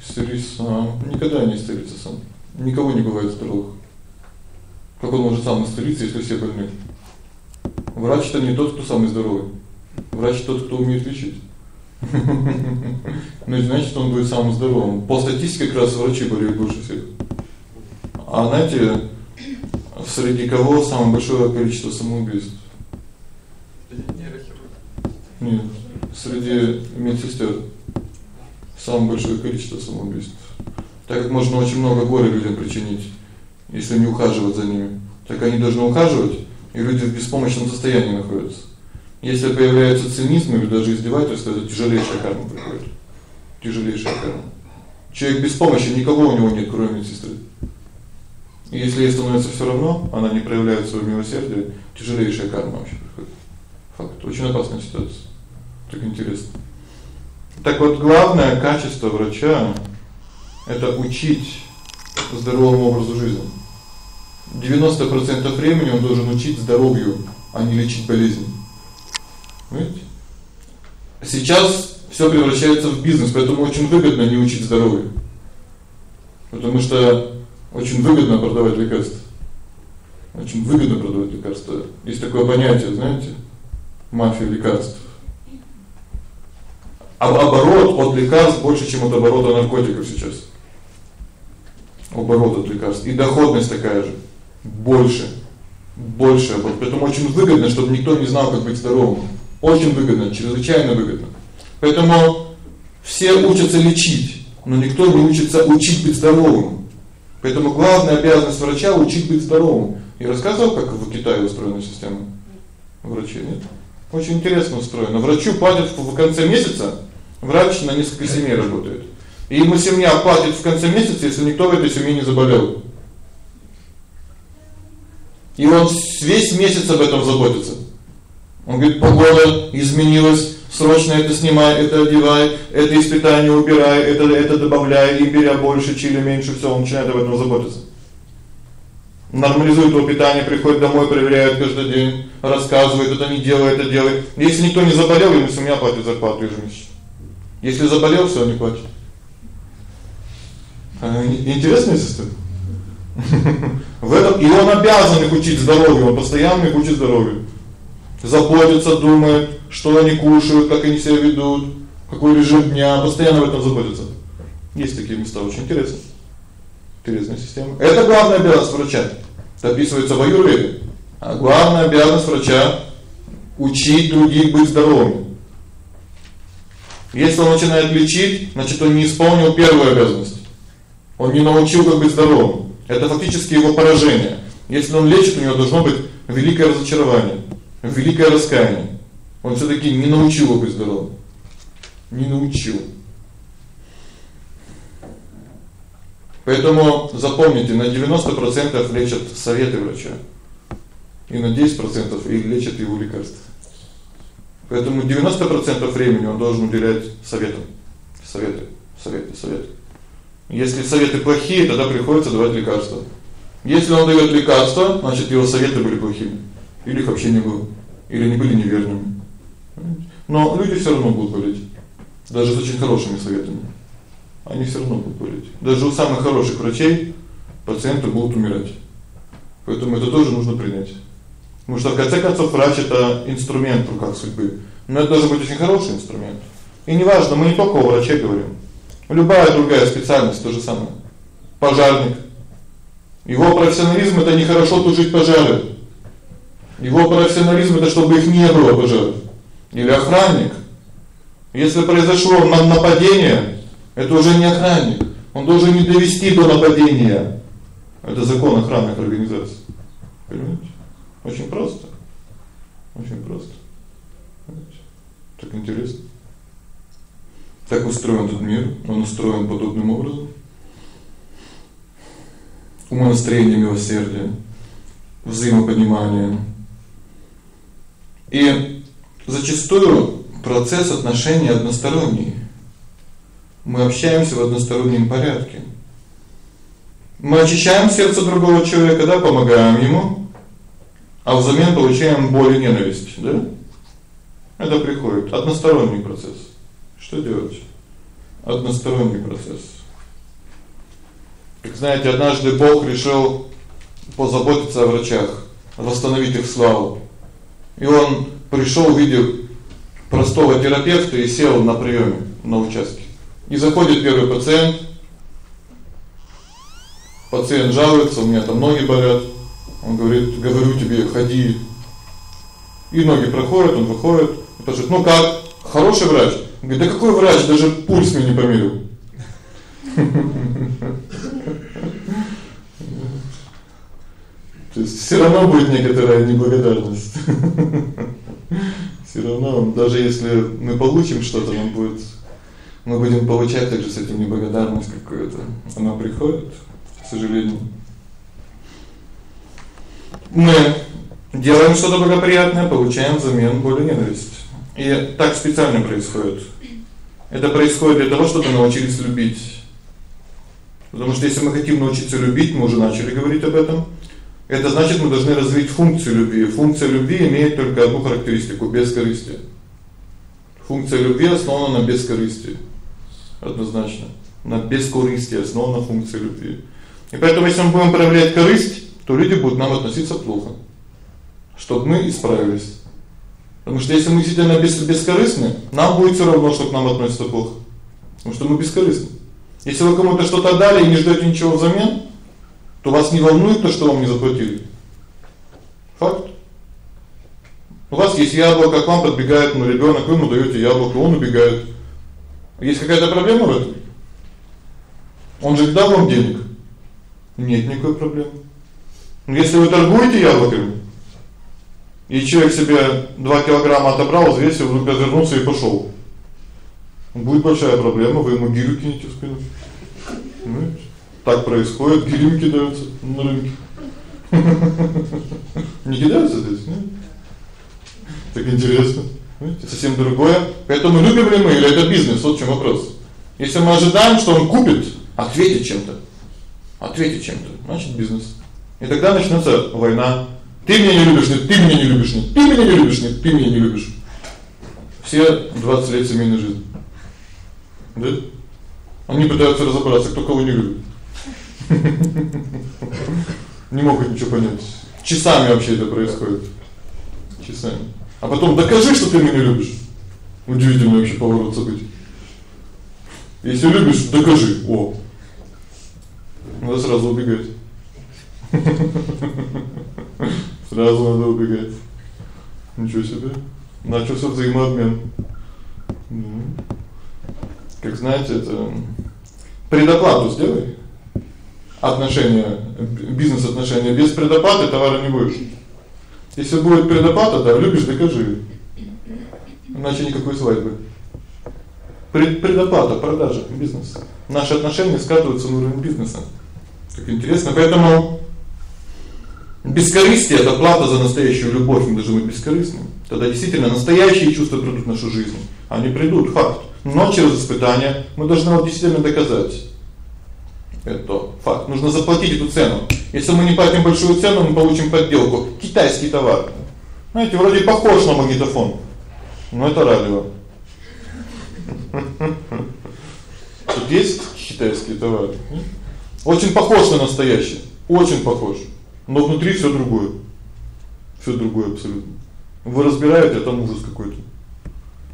исцелись сам. Никогда не исцелится сам. Никого не бывает здоровых. Как он может сам исцелиться, если все больны? Врач это не тот, кто самый здоровый. Врач тот, кто умеет лечить. Ну, значит, он будет самым здоровым. По статистике как раз врачи болеют больше всех. А знаете, среди кого самое большое количество самоубийств? Нет, среди медсестер самое большое количество самоубийств. Так как можно очень много горя людям причинить, если не ухаживать за ними. Так они должны ухаживать, и люди в беспомощном состоянии находятся. Если появляется цинизм или даже издевательство, это тяжелейшая карма приходит. Тяжелейшая карма. Человек без помощи, никого у него нет, кроме медсестры. И если ей становится всё равно, она не проявляет своего милосердия, тяжелейшая карма вообще приходит. Факт. Очень опасная ситуация. Так интересно. Так вот, главное качество врача это учить здоровому образу жизни. 90% времени он должен учить здоровью, а не лечить болезнь. Понимаете? Сейчас всё превращается в бизнес, поэтому очень выгодно не учить здоровью. Потому что очень выгодно продавать лекарства. Очень выгодно продавать лекарства. Есть такое понятие, знаете, мафия лекарств а оборот от лекарств больше, чем от оборота наркотиков сейчас. Оборот от лекарств и доходность такая же, больше. Больше, вот поэтому очень выгодно, чтобы никто не знал, как быть здоровым. Очень выгодно, чрезвычайно выгодно. Поэтому все учатся лечить, но никто не учится учить быть здоровым. Поэтому главная обязанность врача учить быть здоровым. Я рассказывал, как в Китае устроена система врачей? Очень интересно устроено. Врачу платят в конце месяца Врач на несколько семей работает. И ему семья платит в конце месяца, если никто в этой семье не заболел. И он весь месяц об этом заботится. Он говорит: "Погода изменилась, срочно это снимай, это одевай, это из убирай, это это добавляй, имбиря больше, чили меньше, всё, он начинает об этом заботиться. Нормализует его питание, приходит домой, проверяет каждый день, рассказывает, это не делай, это делай. Если никто не заболел, ему семья платит зарплату ежемесячно. Если заболел, всё, не платит. А, интересная система. В этом и он обязан их учить здоровью, он постоянно их учит здоровью. Заботится, думает, что они кушают, как они себя ведут, какой режим дня, постоянно об этом заботится. Есть такие места очень интересные. Интересная система. Это главная обязанность врача. Это в аюрведе. А главная обязанность врача учить других быть здоровыми. Если он начинает лечить, значит, он не исполнил первую обязанность. Он не научил как быть здоровым. Это фактически его поражение. Если он лечит, у него должно быть великое разочарование, великое раскаяние. Он все таки не научил его быть здоровым. Не научил. Поэтому запомните, на 90% лечат советы врача. И на 10% и лечат его лекарства. Поэтому 90% времени он должен уделять советам. Советы, советы, советы. Если советы плохие, тогда приходится давать лекарства. Если он даёт лекарства, значит, его советы были плохими. Или их вообще не было, или они были неверными. Но люди всё равно будут болеть. Даже с очень хорошими советами. Они всё равно будут болеть. Даже у самых хороших врачей пациенты будут умирать. Поэтому это тоже нужно принять. Потому что в конце концов врач это инструмент в руках судьбы. Но это должен быть очень хороший инструмент. И неважно, мы не только о враче говорим. Любая другая специальность то же самое. Пожарник. Его профессионализм это не хорошо тушить пожары. Его профессионализм это чтобы их не было пожаров. Или охранник. Если произошло нападение, это уже не охранник. Он должен не довести до нападения. Это закон охранных организаций. Понимаете? Очень просто. Очень просто. Так интересно. Так устроен этот мир, он устроен подобным образом. Умонастроение милосердия, взаимопонимание. И зачастую процесс отношений односторонний. Мы общаемся в одностороннем порядке. Мы очищаем сердце другого человека, да, помогаем ему, а взамен получаем боль и ненависть, да? Это приходит односторонний процесс. Что делать? Односторонний процесс. Как знаете, однажды Бог решил позаботиться о врачах, восстановить их славу. И он пришёл в виде простого терапевта и сел на приёме на участке. И заходит первый пациент. Пациент жалуется: "У меня там ноги болят". Он говорит: "Говорю тебе, ходи". И ноги проходят, он выходит, и спрашивает: "Ну как? Хороший врач?" Он говорит: "Да какой врач, даже пульс мне не померил". То есть всё равно будет некоторая неблагодарность. Всё равно, даже если мы получим что-то, нам будет мы будем получать также с этим неблагодарность какую-то. Она приходит, к сожалению. Мы делаем что-то благоприятное, получаем взамен боль и ненависть. И так специально происходит. Это происходит для того, чтобы научились любить. Потому что если мы хотим научиться любить, мы уже начали говорить об этом. Это значит, мы должны развить функцию любви. Функция любви имеет только одну характеристику бескорыстие. Функция любви основана на бескорыстии. Однозначно. На бескорыстии основана функция любви. И поэтому если мы будем проявлять корысть, то люди будут к нам относиться плохо. Чтобы мы исправились. Потому что если мы действительно без бескорыстны, нам будет всё равно, что к нам относятся плохо. Потому что мы бескорыстны. Если вы кому-то что-то дали и не ждёте ничего взамен, то вас не волнует то, что вам не заплатили. Факт. У вас есть яблоко, к вам подбегает ну ребёнок, вы ему даёте яблоко, он убегает. Есть какая-то проблема в этом? Он же дал вам денег. Нет никакой проблемы. Но если вы торгуете яблоками, и человек себе 2 килограмма отобрал, взвесил, вдруг развернулся и пошёл. Будет большая проблема, вы ему гирю кинете в спину. Понимаете? Так происходит, гирю кидаются на рынке. Не кидаются здесь, нет? Так интересно. Видите, совсем другое. Поэтому любим ли мы или это бизнес, вот в чём вопрос. Если мы ожидаем, что он купит, ответит чем-то. Ответит чем-то, значит бизнес. И тогда начнётся война. Ты меня не любишь, ты меня не любишь. Ты меня не любишь, ты меня не любишь. Все 20 лет семейной жизни. Да? Они пытаются разобраться, кто кого не любит. Не могут ничего понять. Часами вообще это происходит. Часами. А потом докажи, что ты меня любишь. Удивительный вообще поворот событий. Если любишь, докажи. О. Надо сразу убегать. Сразу надо убегать. Ничего себе. Начался взаимообмен. Как знаете, это предоплату сделай. Отношения, бизнес-отношения без предоплаты товара не будет. Если будет предоплата, да, любишь, докажи. Иначе никакой свадьбы. Пред предоплата, продажа, бизнес. Наши отношения скатываются на уровень бизнеса. Как интересно, поэтому бескорыстие это плата за настоящую любовь, мы должны быть бескорыстными. Тогда действительно настоящие чувства придут в нашу жизнь. Они придут, факт. Но через испытания мы должны вот действительно доказать. Это факт. Нужно заплатить эту цену. Если мы не платим большую цену, мы получим подделку, китайский товар. Знаете, вроде похож на магнитофон. Но это радио. Тут есть китайский товар. Очень похож на настоящий, очень похож. Но внутри всё другое. Всё другое абсолютно. Вы разбираете, а там ужас какой-то.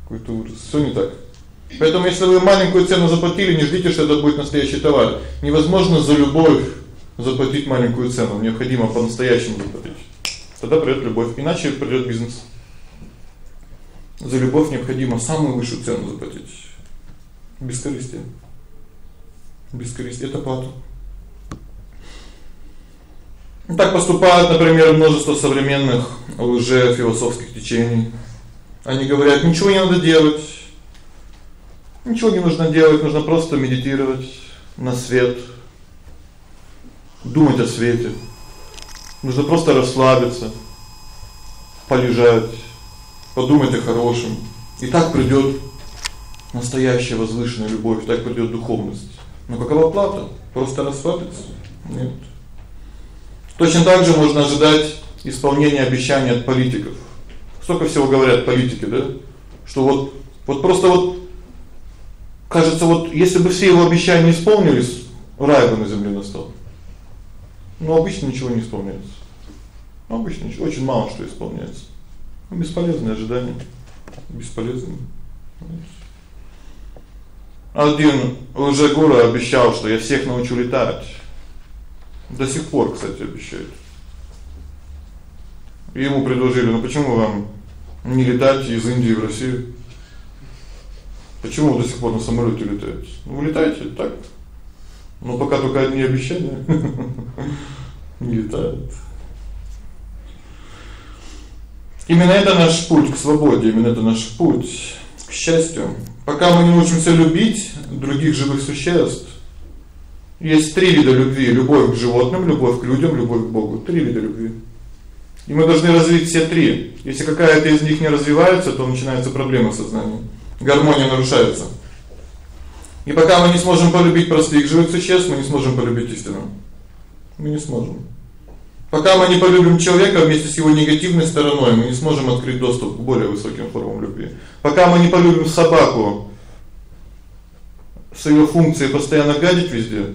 Какой-то ужас. Всё не так. Поэтому если вы маленькую цену заплатили, не ждите, что это будет настоящий товар. Невозможно за любовь заплатить маленькую цену, необходимо по-настоящему заплатить. Тогда придёт любовь, иначе придёт бизнес. За любовь необходимо самую высшую цену заплатить. Бескорыстие. Бескорыстие это плата. Ну так поступают, например, множество современных уже философских течений. Они говорят: "Ничего не надо делать. Ничего не нужно делать, нужно просто медитировать на свет, думать о свете. Нужно просто расслабиться, полежать, подумать о хорошем. И так придёт настоящая возвышенная любовь, так придёт духовность. Но какова плата? Просто расслабиться? Нет. Точно так же можно ожидать исполнения обещаний от политиков. Сколько всего говорят политики, да? Что вот вот просто вот кажется, вот если бы все его обещания исполнились, рай бы на земле настал. Но обычно ничего не исполняется. Обычно очень мало что исполняется. Бесполезные ожидания. Бесполезные. Один уже гора обещал, что я всех научу летать. До сих пор, кстати, обещает. И ему предложили: "Ну почему вам не летать из Индии в Россию? Почему до сих пор на самолёте летаете? Ну вы летаете так. Но пока только одни обещания. Не летают. Именно это наш путь к свободе, именно это наш путь к счастью. Пока мы не научимся любить других живых существ, есть три вида любви: любовь к животным, любовь к людям, любовь к Богу. Три вида любви. И мы должны развить все три. Если какая-то из них не развивается, то начинаются проблемы в сознании. Гармония нарушается. И пока мы не сможем полюбить простых живых существ, мы не сможем полюбить истину. Мы не сможем. Пока мы не полюбим человека вместе с его негативной стороной, мы не сможем открыть доступ к более высоким формам любви. Пока мы не полюбим собаку с её функцией постоянно гадить везде,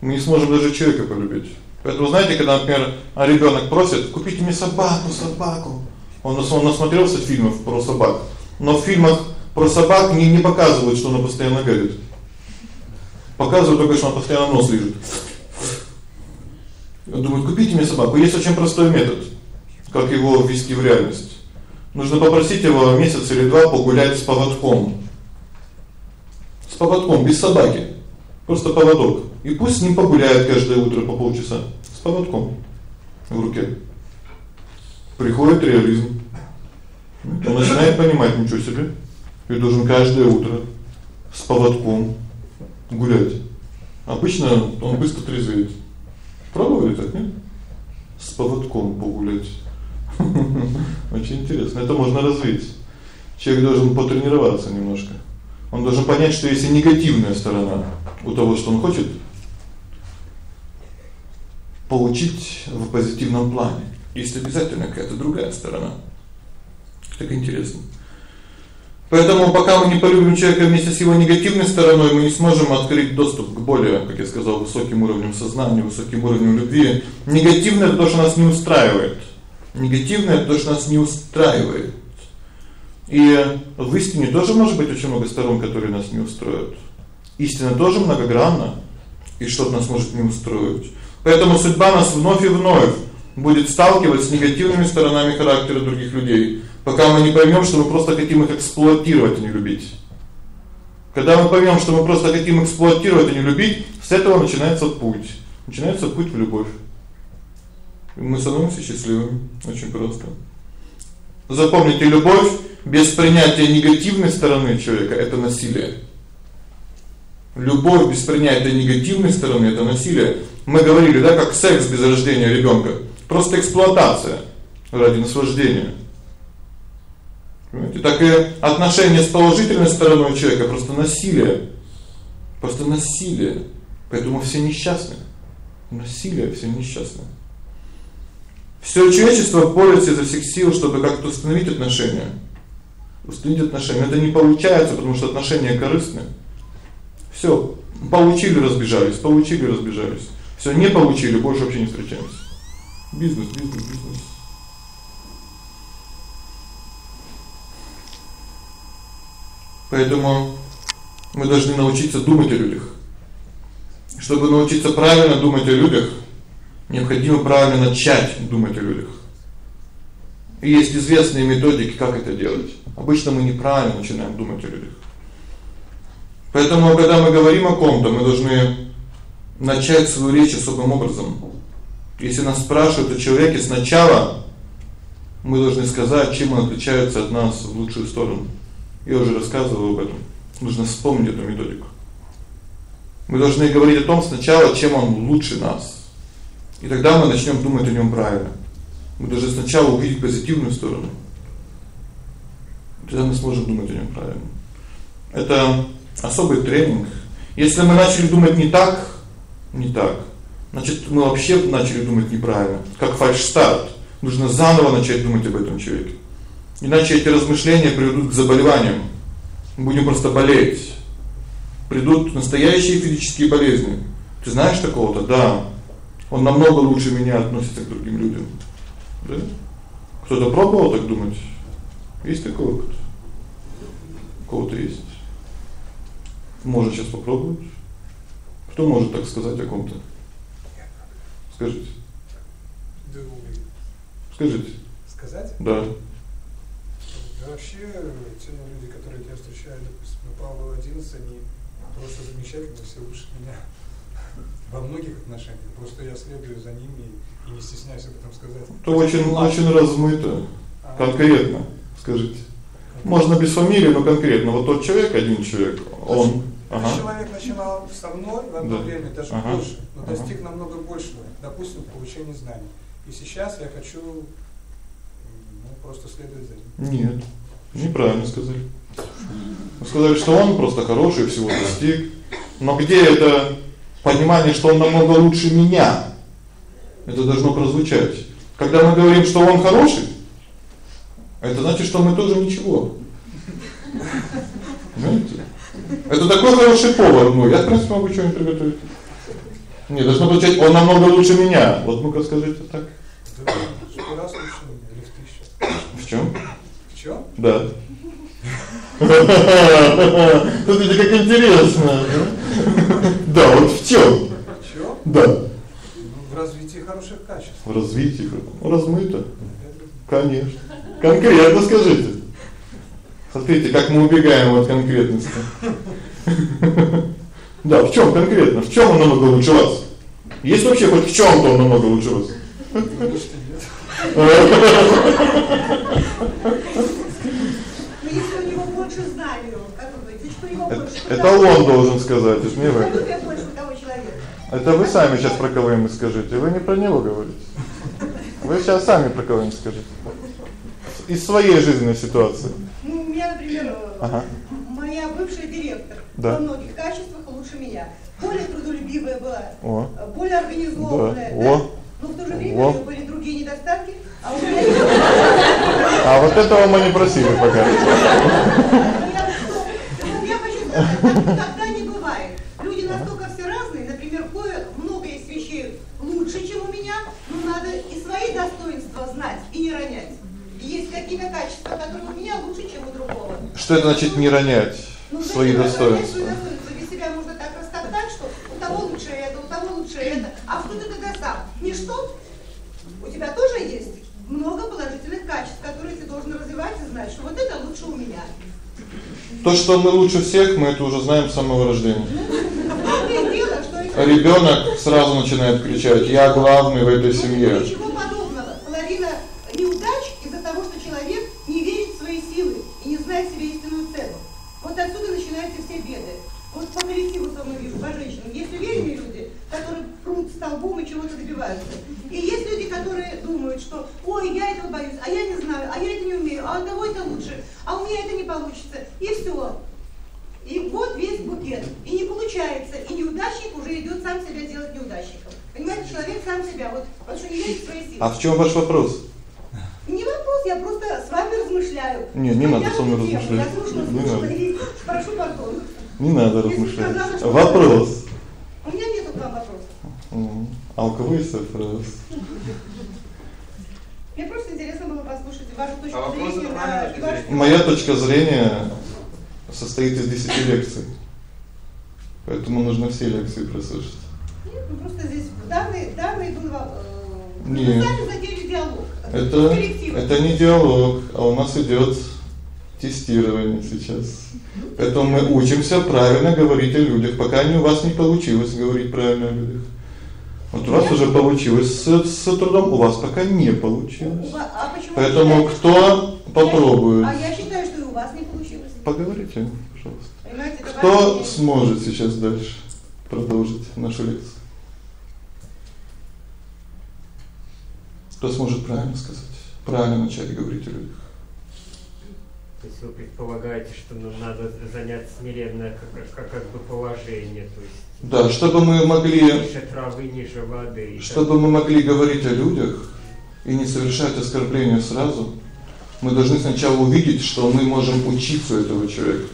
мы не сможем даже человека полюбить. Поэтому знаете, когда, например, ребёнок просит: "Купите мне собаку, собаку". Он он насмотрелся фильмов про собак. Но в фильмах про собак не не показывают, что она постоянно гадит. Показывают только, что она постоянно нос лижет. Он думает: "Купите мне собаку". Есть очень простой метод, как его ввести в реальность. Нужно попросить его месяц или два погулять с поводком. С поводком без собаки. Просто поводок. И пусть с ним погуляет каждое утро по полчаса с поводком в руке. Приходит реализм. Он начинает понимать, ничего себе. Я должен каждое утро с поводком гулять. Обычно он быстро трезвеет. Пробовали так, нет? С поводком погулять. Очень интересно. Это можно развить. Человек должен потренироваться немножко. Он должен понять, что есть и негативная сторона у того, что он хочет получить в позитивном плане. Есть обязательно какая-то другая сторона. Так интересно. Поэтому пока мы не полюбим человека вместе с его негативной стороной, мы не сможем открыть доступ к более, как я сказал, высоким уровням сознания, высоким уровням любви. Негативное то, что нас не устраивает. Негативное то, что нас не устраивает. И в истине тоже может быть очень много сторон, которые нас не устраивают. Истина тоже многогранна, и что-то нас может не устроить. Поэтому судьба нас вновь и вновь будет сталкивать с негативными сторонами характера других людей, пока мы не поймём, что мы просто хотим их эксплуатировать, а не любить. Когда мы поймём, что мы просто хотим эксплуатировать, а не любить, с этого начинается путь. Начинается путь в любовь. И мы становимся счастливыми, очень просто. Запомните, любовь без принятия негативной стороны человека это насилие. Любовь без принятия негативной стороны это насилие. Мы говорили, да, как секс без рождения ребёнка. Просто эксплуатация ради наслаждения. Понимаете? Так и отношения с положительной стороной человека просто насилие. Просто насилие. Поэтому все несчастны. Насилие, все несчастны. Всё человечество борется изо всех сил, чтобы как-то установить отношения. Установить отношения. Это не получается, потому что отношения корыстные. Всё, получили, разбежались, получили, разбежались. Всё, не получили, больше вообще не встречаемся. Бизнес, бизнес, бизнес. Поэтому мы должны научиться думать о людях. Чтобы научиться правильно думать о людях, необходимо правильно начать думать о людях. И есть известные методики, как это делать. Обычно мы неправильно начинаем думать о людях. Поэтому когда мы говорим о ком-то, мы должны начать свою речь особым образом. Если нас спрашивают о человеке сначала, мы должны сказать, чем он отличается от нас в лучшую сторону. Я уже рассказывал об этом. Нужно вспомнить эту методику. Мы должны говорить о том сначала, чем он лучше нас. И тогда мы начнём думать о нём правильно. Мы должны сначала увидеть позитивную сторону. Тогда мы сможем думать о нём правильно. Это особый тренинг. Если мы начали думать не так, не так, значит, мы вообще начали думать неправильно. Как фальшстарт. Нужно заново начать думать об этом человеке. Иначе эти размышления приведут к заболеваниям. Мы будем просто болеть. Придут настоящие физические болезни. Ты знаешь такого-то? Да. Он намного лучше меня относится к другим людям. Да? Кто-то пробовал так думать? Есть такой опыт? У кого-то есть. Может сейчас попробовать? Кто может так сказать о ком-то? Скажите. Скажите. Сказать? Да. Да вообще, те люди, которые я встречаю, допустим, на Павлова 11, они просто замечательные, все лучше меня во многих отношениях. Просто я следую за ними и не стесняюсь об этом сказать. Это очень очень размыто. А. Конкретно скажите. Можно без фамилии, но конкретно. Вот тот человек, один человек, он Ага. Человек начинал со мной в одно да. время даже ага. больше, но ага. достиг намного большего, допустим, в получении знаний. И сейчас я хочу ну, просто следовать за ним. Нет. Неправильно сказали. Вы сказали, что он просто хороший, всего достиг. Но где это понимание, что он намного лучше меня? Это должно прозвучать. Когда мы говорим, что он хороший, это значит, что мы тоже ничего. Понимаете? Это такой хороший повар, ну, я, принципе, могу что-нибудь приготовить. Не, должно звучать он намного лучше меня. Вот ну-ка скажите так. В чём? В чём? Да. Смотрите, как интересно. Да, вот в чём? В чём? Да. В развитии хороших качеств. В развитии, ну, размыто. Конечно. Конкретно скажите. Смотрите, как мы убегаем от конкретности. Да, в чём конкретно? В чём он намного лучше вас? Есть вообще хоть в чём-то он намного лучше вас? Это он должен сказать, это не вы. Это вы сами сейчас про кого ему скажите, вы не про него говорите. Вы сейчас сами про кого ему скажите. Из своей жизненной ситуации. Ну, у меня, например, ага. моя бывшая директор да. во многих качествах лучше меня. Более трудолюбивая была, О. более организованная, да. да? О. Но в то же время О. у нее были другие недостатки, а у меня А вот этого мы не просили пока. Я хочу сказать, никогда не бывает. Люди настолько все разные, например, кое много есть вещей лучше, чем у меня, но надо и свои достоинства знать и не ронять. Какие-то качества, которые у меня лучше, чем у другого. Что это значит не ронять Ну, свои достоинства? Ведь себя можно так растоптать, что у того лучше это, у того лучше это. А что ты тогда сам? Ничто? У тебя тоже есть много положительных качеств, которые ты должен развивать и знать, что вот это лучше у меня. То, что мы лучше всех, мы это уже знаем с самого рождения. Это- Ребёнок сразу начинает кричать: "Я главный в этой семье". Ничего подобного. Половина неудач из-за того, что человек не верит в свои силы и не знает себе истинную цену. Вот отсюда начинаются все беды. Вот по коллективу со мной вижу, по женщинам. Есть уверенные люди, которые прут столбом и чего-то добиваются. И есть люди, которые думают, что ой, я этого боюсь, а я не знаю, а я это не умею, а у того это лучше, а у меня это не получится. И все. И вот весь букет. И не получается. И неудачник уже идет сам себя делать неудачником. Понимаете, человек сам себя, вот, потому что не верит в. А в чём ваш вопрос? Не вопрос, я просто с вами размышляю. Не, не надо со мной размышлять. Я слушала, Не слушала надо. и прошу пардон. Не надо Если размышлять. сказала, что- Вопрос. У меня нету к вам А кого есть вопрос? Мне просто интересно было послушать вашу точку А вопрос зрения на точка зрения. Моя точка зрения состоит из 10 лекций. Поэтому нужно все лекции прослушать. Нет, ну просто здесь данные, данные во- э, Нет. Это это не диалог, а у нас идёт тестирование сейчас. Поэтому мы учимся правильно говорить о людях, пока не у вас не получилось говорить правильно о людях. Вот у вас уже получилось с, с трудом, у вас пока не получилось. а Поэтому кто попробует? А я считаю, что и у вас не получилось. Поговорите, пожалуйста. Кто сможет сейчас дальше продолжить нашу лекцию? Кто сможет правильно сказать? Правильно начать говорить о людях. То есть вы предполагаете, что ну, надо занять смиренное как, как, как бы положение, то есть Да, чтобы мы могли ниже травы, ниже воды. и так Чтобы мы могли говорить о людях и не совершать оскорбления сразу, мы должны сначала увидеть, что мы можем учиться у этого человека.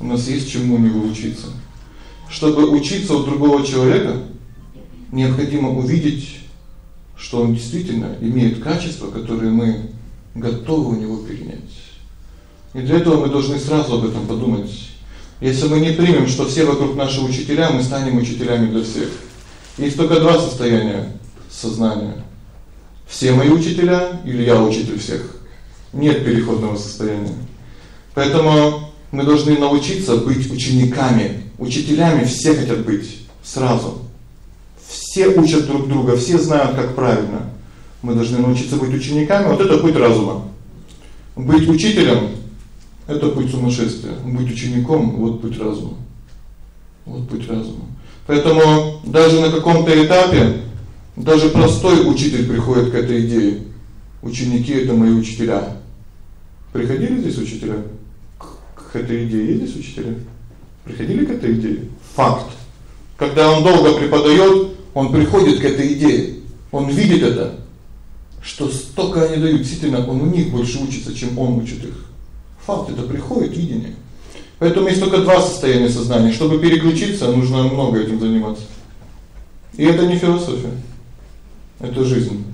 У нас есть чему у него учиться. Чтобы учиться у другого человека, необходимо увидеть, что он действительно имеет качества, которые мы готовы у него перенять. И для этого мы должны сразу об этом подумать. Если мы не примем, что все вокруг наши учителя, мы станем учителями для всех. Есть только два состояния сознания. Все мои учителя или я учитель всех. Нет переходного состояния. Поэтому мы должны научиться быть учениками. Учителями все хотят быть сразу. Все учат друг друга, все знают, как правильно. Мы должны научиться быть учениками. Вот это путь разума. Быть учителем это путь сумасшествия. Быть учеником вот путь разума. Вот путь разума. Поэтому даже на каком-то этапе даже простой учитель приходит к этой идее. Ученики это мои учителя. Приходили здесь учителя к, к этой идее? Есть здесь учителя? Приходили к этой идее? Факт. Когда он долго преподаёт, он приходит к этой идее. Он видит это, что столько они дают, действительно, он у них больше учится, чем он учит их. Факт это приходит видение. Поэтому есть только два состояния сознания. Чтобы переключиться, нужно много этим заниматься. И это не философия. Это жизнь.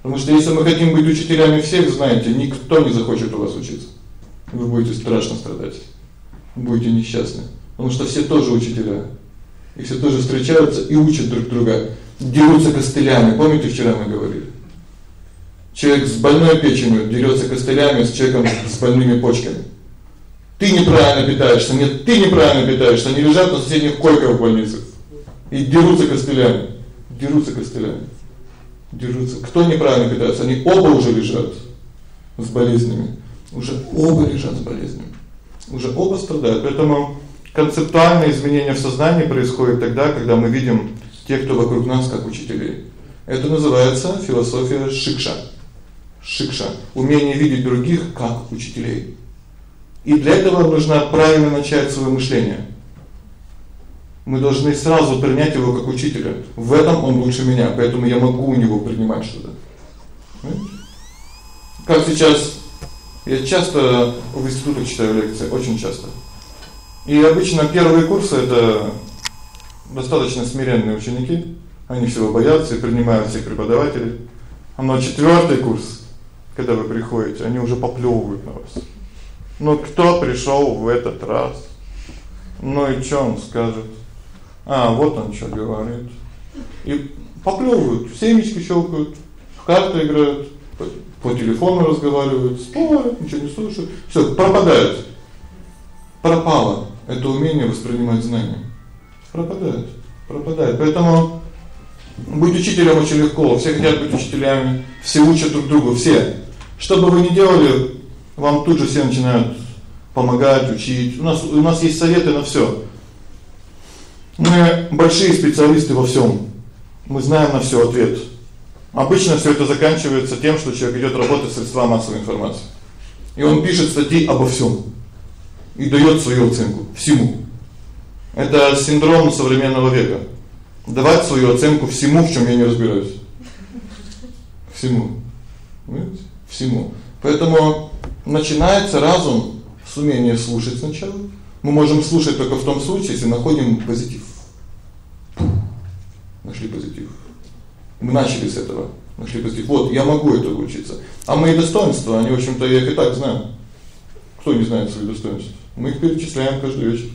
Потому что если мы хотим быть учителями всех, знаете, никто не захочет у вас учиться. Вы будете страшно страдать. Будете несчастны. Потому что все тоже учителя. И все тоже встречаются и учат друг друга. Дерутся костылями. Помните, вчера мы говорили? Человек с больной печенью дерётся костылями с человеком с больными почками. Ты неправильно питаешься, нет, ты неправильно питаешься. Они лежат на соседних койках в больницах и дерутся костылями. Дерутся костылями. Дерутся. Кто неправильно питается? Они оба уже лежат с болезнями. Уже оба лежат с болезнями. Уже оба страдают. Поэтому концептуальное изменение в сознании происходит тогда, когда мы видим тех, кто вокруг нас, как учителей. Это называется философия шикша. Шикша умение видеть других как учителей. И для этого нужно правильно начать своё мышление. Мы должны сразу принять его как учителя. В этом он лучше меня, поэтому я могу у него принимать что-то. Как сейчас я часто в институтах читаю лекции, очень часто. И обычно первые курсы это достаточно смиренные ученики, они всего боятся и принимают всех преподавателей. А на четвёртый курс, когда вы приходите, они уже поплёвывают на вас. Ну кто пришёл в этот раз? Ну и что он скажет? А, вот он что говорит. И поплёвывают, семечки щёлкают, в карты играют, по, телефону разговаривают, спорят, ничего не слушают. Всё, пропадают. Пропало это умение воспринимать знания. Пропадает. Пропадает. Поэтому быть учителем очень легко. Все хотят быть учителями, все учат друг друга, все. Что бы вы ни делали, вам тут же все начинают помогать, учить. У нас у нас есть советы на всё. Мы большие специалисты во всём. Мы знаем на всё ответ. Обычно всё это заканчивается тем, что человек идёт работать в средства массовой информации. И он пишет статьи обо всём и даёт свою оценку всему. Это синдром современного века. Давать свою оценку всему, в чём я не разбираюсь. Всему. Понимаете? Всему. Поэтому начинается разум с умения слушать сначала. Мы можем слушать только в том случае, если находим позитив. Нашли позитив. Мы начали с этого. Нашли позитив. Вот, я могу это учиться. А мои достоинства, они, в общем-то, я их и так знаю. Кто не знает свои достоинства? Мы их перечисляем каждый вечер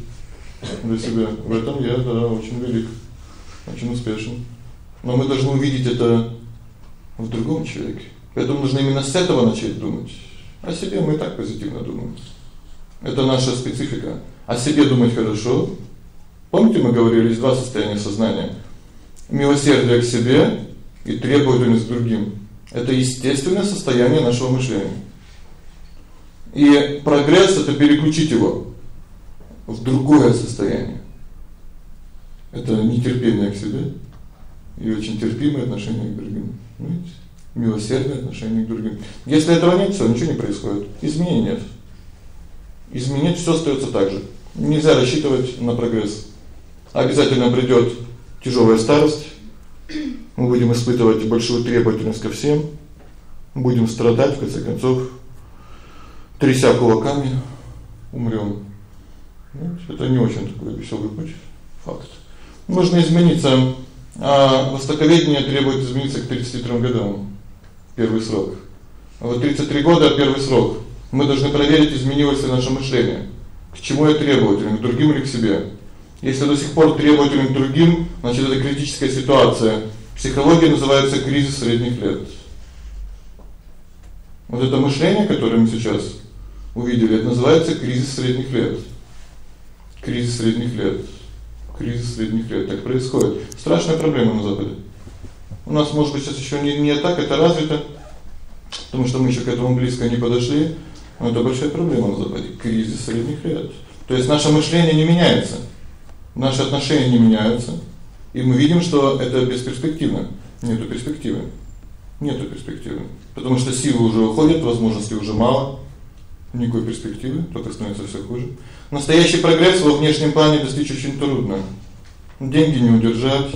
для себя. В этом я, да, очень велик, очень успешен. Но мы должны увидеть это в другом человеке. Поэтому нужно именно с этого начать думать. О себе мы так позитивно думаем. Это наша специфика. О себе думать хорошо. Помните, мы говорили, есть два состояния сознания. Милосердие к себе и требовательность к другим. Это естественное состояние нашего мышления. И прогресс это переключить его в другое состояние. Это нетерпение к себе и очень терпимое отношение к другим. Понимаете? Милосердное отношение к другим. Если этого нет, всё, ничего не происходит. Изменений нет. Изменить всё остаётся так же. Нельзя рассчитывать на прогресс. Обязательно придёт тяжёлая старость. Мы будем испытывать большую требовательность ко всем. Будем страдать в конце концов тряся кулаками, умрём. Ну, это не очень такой весёлый путь, факт. Нужно измениться. А востоковедение требует измениться к 33 годам. Первый срок. А вот 33 года первый срок. Мы должны проверить, изменилось ли наше мышление. К чему я требователен, к другим или к себе? Если до сих пор требователен к другим, значит это критическая ситуация. Психология называется кризис средних лет. Вот это мышление, которое мы сейчас увидели, это называется кризис средних лет. Кризис средних лет. Кризис средних лет так происходит. Страшная проблема на западе. У нас, может быть, сейчас ещё не не так это развито, потому что мы ещё к этому близко не подошли. Но это большая проблема на западе кризис средних лет. То есть наше мышление не меняется. Наши отношения не меняются. И мы видим, что это бесперспективно. Нету перспективы. Нету перспективы. Потому что силы уже уходят, возможностей уже мало никакой перспективы, только становится всё хуже. Настоящий прогресс во внешнем плане достичь очень трудно. Деньги не удержать,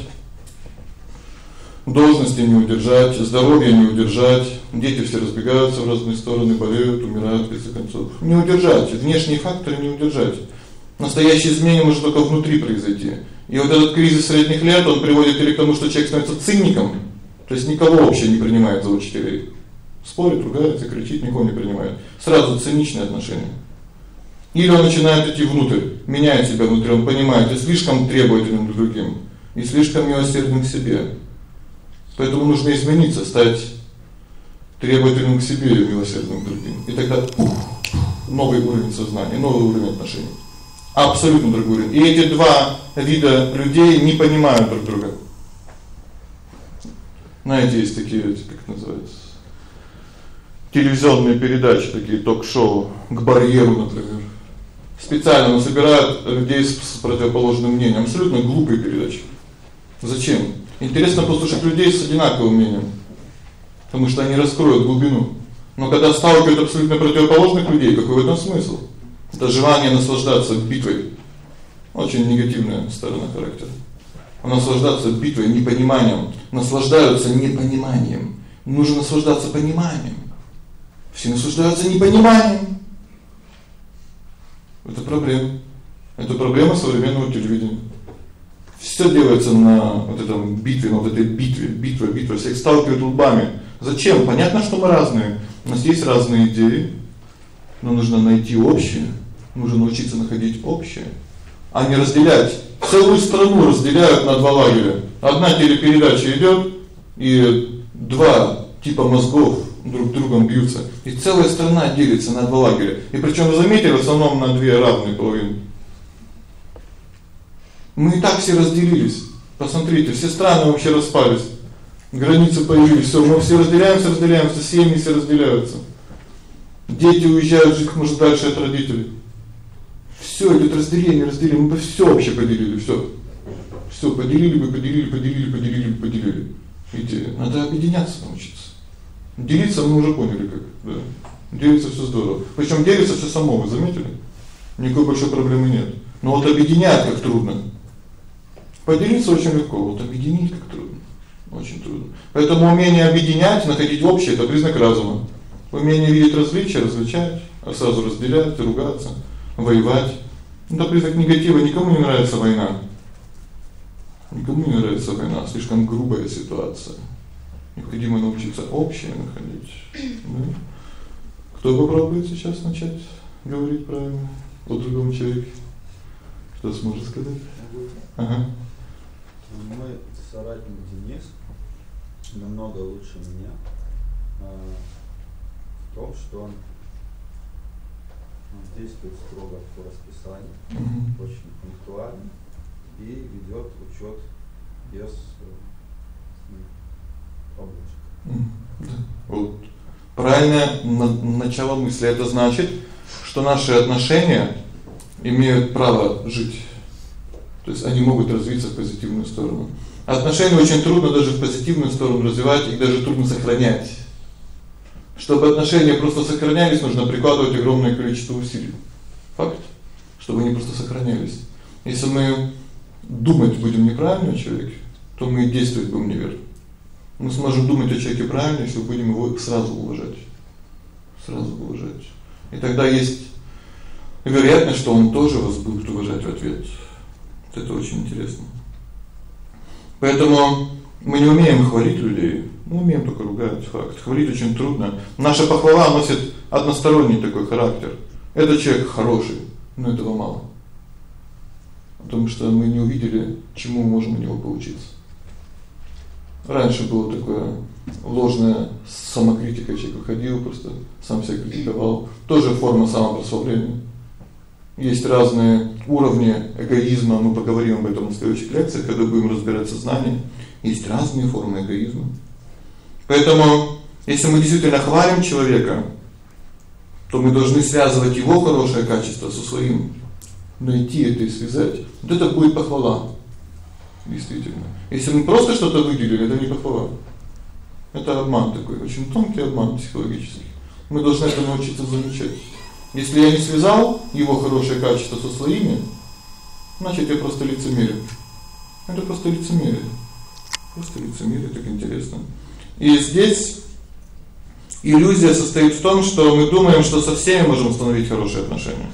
должности не удержать, здоровье не удержать, дети все разбегаются в разные стороны, болеют, умирают в конце концов. Не удержать, внешние факторы не удержать. Настоящее изменение может только внутри произойти. И вот этот кризис средних лет, он приводит или к тому, что человек становится циником, то есть никого вообще не принимает за учителей спорит, ругается, кричит, никого не принимает. Сразу циничное отношение. Или он начинает идти внутрь, меняет себя внутри, он понимает, ты слишком требователен к другим и слишком милосердным к себе. Поэтому нужно измениться, стать требовательным к себе и милосердным к другим. И тогда ух, новый уровень сознания, новый уровень отношений. Абсолютно другой уровень. И эти два вида людей не понимают друг друга. Знаете, есть такие, как называется, телевизионные передачи, такие ток-шоу к барьеру, например. Специально собирают людей с, противоположным мнением, абсолютно глупые передачи. Зачем? Интересно послушать людей с одинаковым мнением. Потому что они раскроют глубину. Но когда сталкивают абсолютно противоположных людей, какой в этом смысл? Это желание наслаждаться битвой. Очень негативная сторона характера. Наслаждаться битвой, непониманием, наслаждаются непониманием. Нужно наслаждаться пониманием. Все наслаждаются непониманием. Это проблема. Это проблема современного телевидения. Всё делается на вот этом битве, на вот этой битве, битва, битва, всех сталкивают лбами. Зачем? Понятно, что мы разные. У нас есть разные идеи, но нужно найти общее. Нужно научиться находить общее, а не разделять. Целую страну разделяют на два лагеря. Одна телепередача идёт, и два типа мозгов друг другом бьются. И целая страна делится на два лагеря. И причём вы заметили, в основном на две равные половины. Мы и так все разделились. Посмотрите, все страны вообще распались. Границы появились, всё, мы все разделяемся, разделяемся, семьи все разделяются. Дети уезжают жить можно дальше от родителей. Всё идёт разделение, разделение, мы всё вообще поделили, всё. Всё поделили бы, поделили, поделили, поделили, поделили. Видите, надо объединяться научиться. Делиться мы уже поняли как, да. Делиться всё здорово. Причём делиться всё само, вы заметили? Никакой большой проблемы нет. Но вот объединять как трудно. Поделиться очень легко, вот объединить как трудно. Очень трудно. Поэтому умение объединять, находить общее это признак разума. Умение видеть различия, различать, а сразу разделять, ругаться, воевать. Это признак негатива, никому не нравится война. Никому не нравится война, слишком грубая ситуация. Необходимо научиться общее находить. Да? Кто попробует сейчас начать говорить правильно о другом человеке? Кто сможет сказать? Ага. Мой соратник Денис намного лучше меня а, в том, что он действует строго по расписанию, угу. очень пунктуально и ведет учет без Да. Вот правильное начало мысли это значит, что наши отношения имеют право жить. То есть они могут развиться в позитивную сторону. Отношения очень трудно даже в позитивную сторону развивать, их даже трудно сохранять. Чтобы отношения просто сохранялись, нужно прикладывать огромное количество усилий. Факт, чтобы они просто сохранялись. Если мы думать будем неправильно о человеке, то мы и действовать будем неверно. Мы сможем думать о человеке правильно, если будем его сразу уважать. Сразу уважать. И тогда есть вероятность, что он тоже вас будет уважать в ответ. Это очень интересно. Поэтому мы не умеем хвалить людей, мы умеем только ругать, факт. Хвалить очень трудно. Наша похвала носит односторонний такой характер. Этот человек хороший, но этого мало. Потому что мы не увидели, чему мы можем у него поучиться. Раньше было такое ложная самокритика, человек выходил просто сам себя критиковал. Тоже форма самопрославления. Есть разные уровни эгоизма, мы поговорим об этом в следующих лекциях, когда будем разбирать сознание. Есть разные формы эгоизма. Поэтому, если мы действительно хвалим человека, то мы должны связывать его хорошее качество со своим. Найти это и связать. Вот это будет похвала. Действительно. Если мы просто что-то выделили, это не похвала. Это обман такой, очень тонкий обман психологический. Мы должны это научиться замечать. Если я не связал его хорошее качество со своими, значит, я просто лицемерю. Это просто лицемерие. Просто лицемерие, так интересно. И здесь иллюзия состоит в том, что мы думаем, что со всеми можем установить хорошие отношения.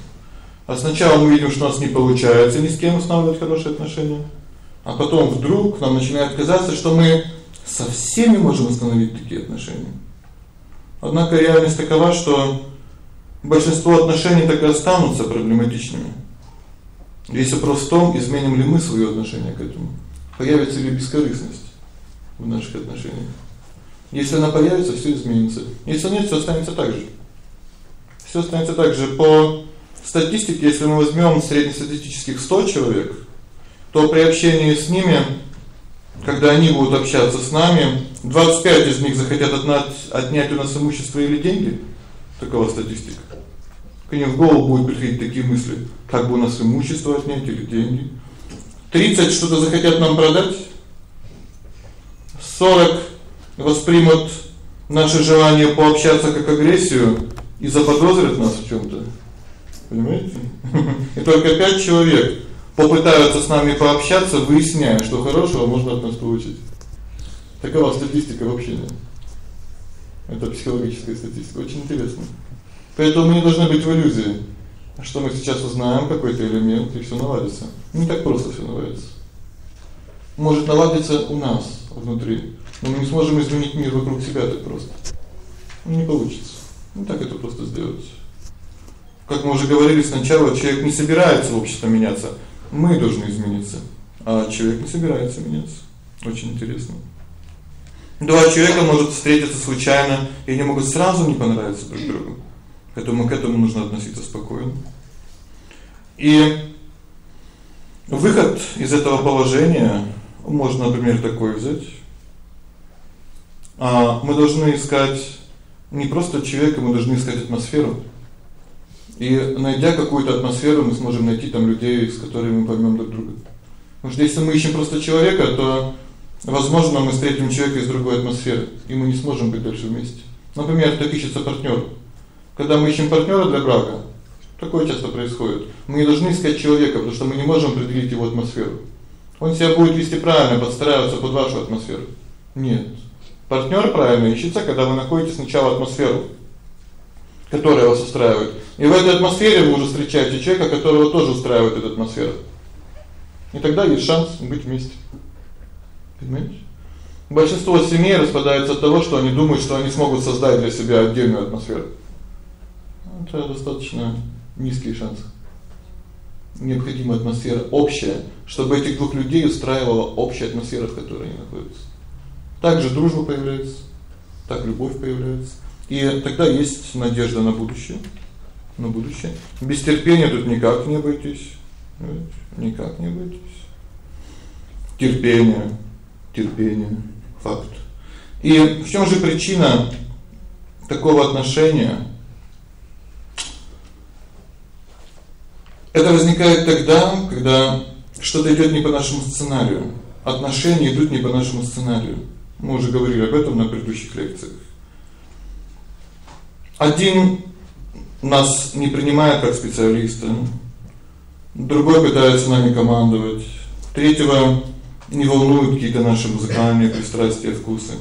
А сначала мы видим, что у нас не получается ни с кем устанавливать хорошие отношения, а потом вдруг нам начинает казаться, что мы со всеми можем установить такие отношения. Однако реальность такова, что большинство отношений так и останутся проблематичными. Весь вопрос в том, изменим ли мы своё отношение к этому. Появится ли бескорыстность в наших отношениях. Если она появится, всё изменится. Если нет, всё останется так же. Всё останется так же по статистике, если мы возьмём среднестатистических 100 человек, то при общении с ними, когда они будут общаться с нами, 25 из них захотят отнять у нас имущество или деньги. Такова статистика. К ним в голову будут приходить такие мысли: как бы у нас имущество отнять или деньги. 30 что-то захотят нам продать. 40 воспримут наше желание пообщаться как агрессию и заподозрят нас в чём-то. Понимаете? И только 5 человек попытаются с нами пообщаться, выясняя, что хорошего можно от нас получить. Такова статистика в. Это психологическая статистика, очень интересно. Поэтому мы не должны быть в иллюзии, что мы сейчас узнаем какой-то элемент и всё наладится. Не так просто всё наладится. Может наладиться у нас внутри, но мы не сможем изменить мир вокруг себя так просто. Не получится. Ну так это просто сделать. Как мы уже говорили сначала, человек не собирается в обществе меняться. Мы должны измениться, а человек не собирается меняться. Очень интересно. Два человека могут встретиться случайно, и они могут сразу не понравиться друг другу. Поэтому к этому нужно относиться спокойно. И выход из этого положения можно, например, такой взять. А мы должны искать не просто человека, мы должны искать атмосферу. И найдя какую-то атмосферу, мы сможем найти там людей, с которыми мы поймём друг друга. Потому что если мы ищем просто человека, то возможно, мы встретим человека из другой атмосферы, и мы не сможем быть дальше вместе. Например, так ищется партнёр. Когда мы ищем партнёра для брака, такое часто происходит. Мы не должны искать человека, потому что мы не можем определить его атмосферу. Он себя будет вести правильно, подстраиваться под вашу атмосферу. Нет. Партнёр правильно ищется, когда вы находите сначала атмосферу, которая вас устраивает. И в этой атмосфере вы уже встречаете человека, которого тоже устраивает эта атмосфера. И тогда есть шанс быть вместе. Понимаете? Большинство семей распадается от того, что они думают, что они смогут создать для себя отдельную атмосферу. Это достаточно низкий шанс. Необходима атмосфера общая, чтобы этих двух людей устраивала общая атмосфера, в которой они находятся. Также дружба появляется, так любовь появляется. И тогда есть надежда на будущее. На будущее. Без терпения тут никак не обойтись. Никак не обойтись. Терпение, терпение факт. И в чём же причина такого отношения? Это возникает тогда, когда что-то идёт не по нашему сценарию. Отношения идут не по нашему сценарию. Мы уже говорили об этом на предыдущих лекциях. Один нас не принимает как специалиста, другой пытается нами командовать, третьего не волнуют какие-то наши музыкальные пристрастия, вкусы.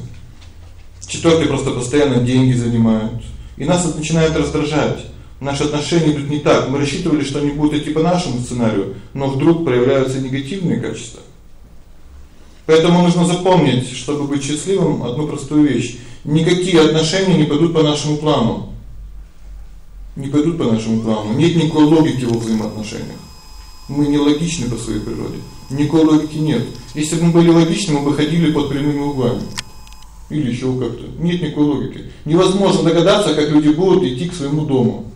Четвёртый просто постоянно деньги занимают. И нас это начинает раздражать. Наши отношения идут не так. Мы рассчитывали, что они будут идти по нашему сценарию, но вдруг проявляются негативные качества. Поэтому нужно запомнить, чтобы быть счастливым, одну простую вещь: никакие отношения не пойдут по нашему плану. Не пойдут по нашему плану. Нет никакой логики во взаимоотношениях. Мы не логичны по своей природе. Никакой логики нет. Если бы мы были логичны, мы бы ходили под прямыми углами. Или ещё как-то. Нет никакой логики. Невозможно догадаться, как люди будут идти к своему дому.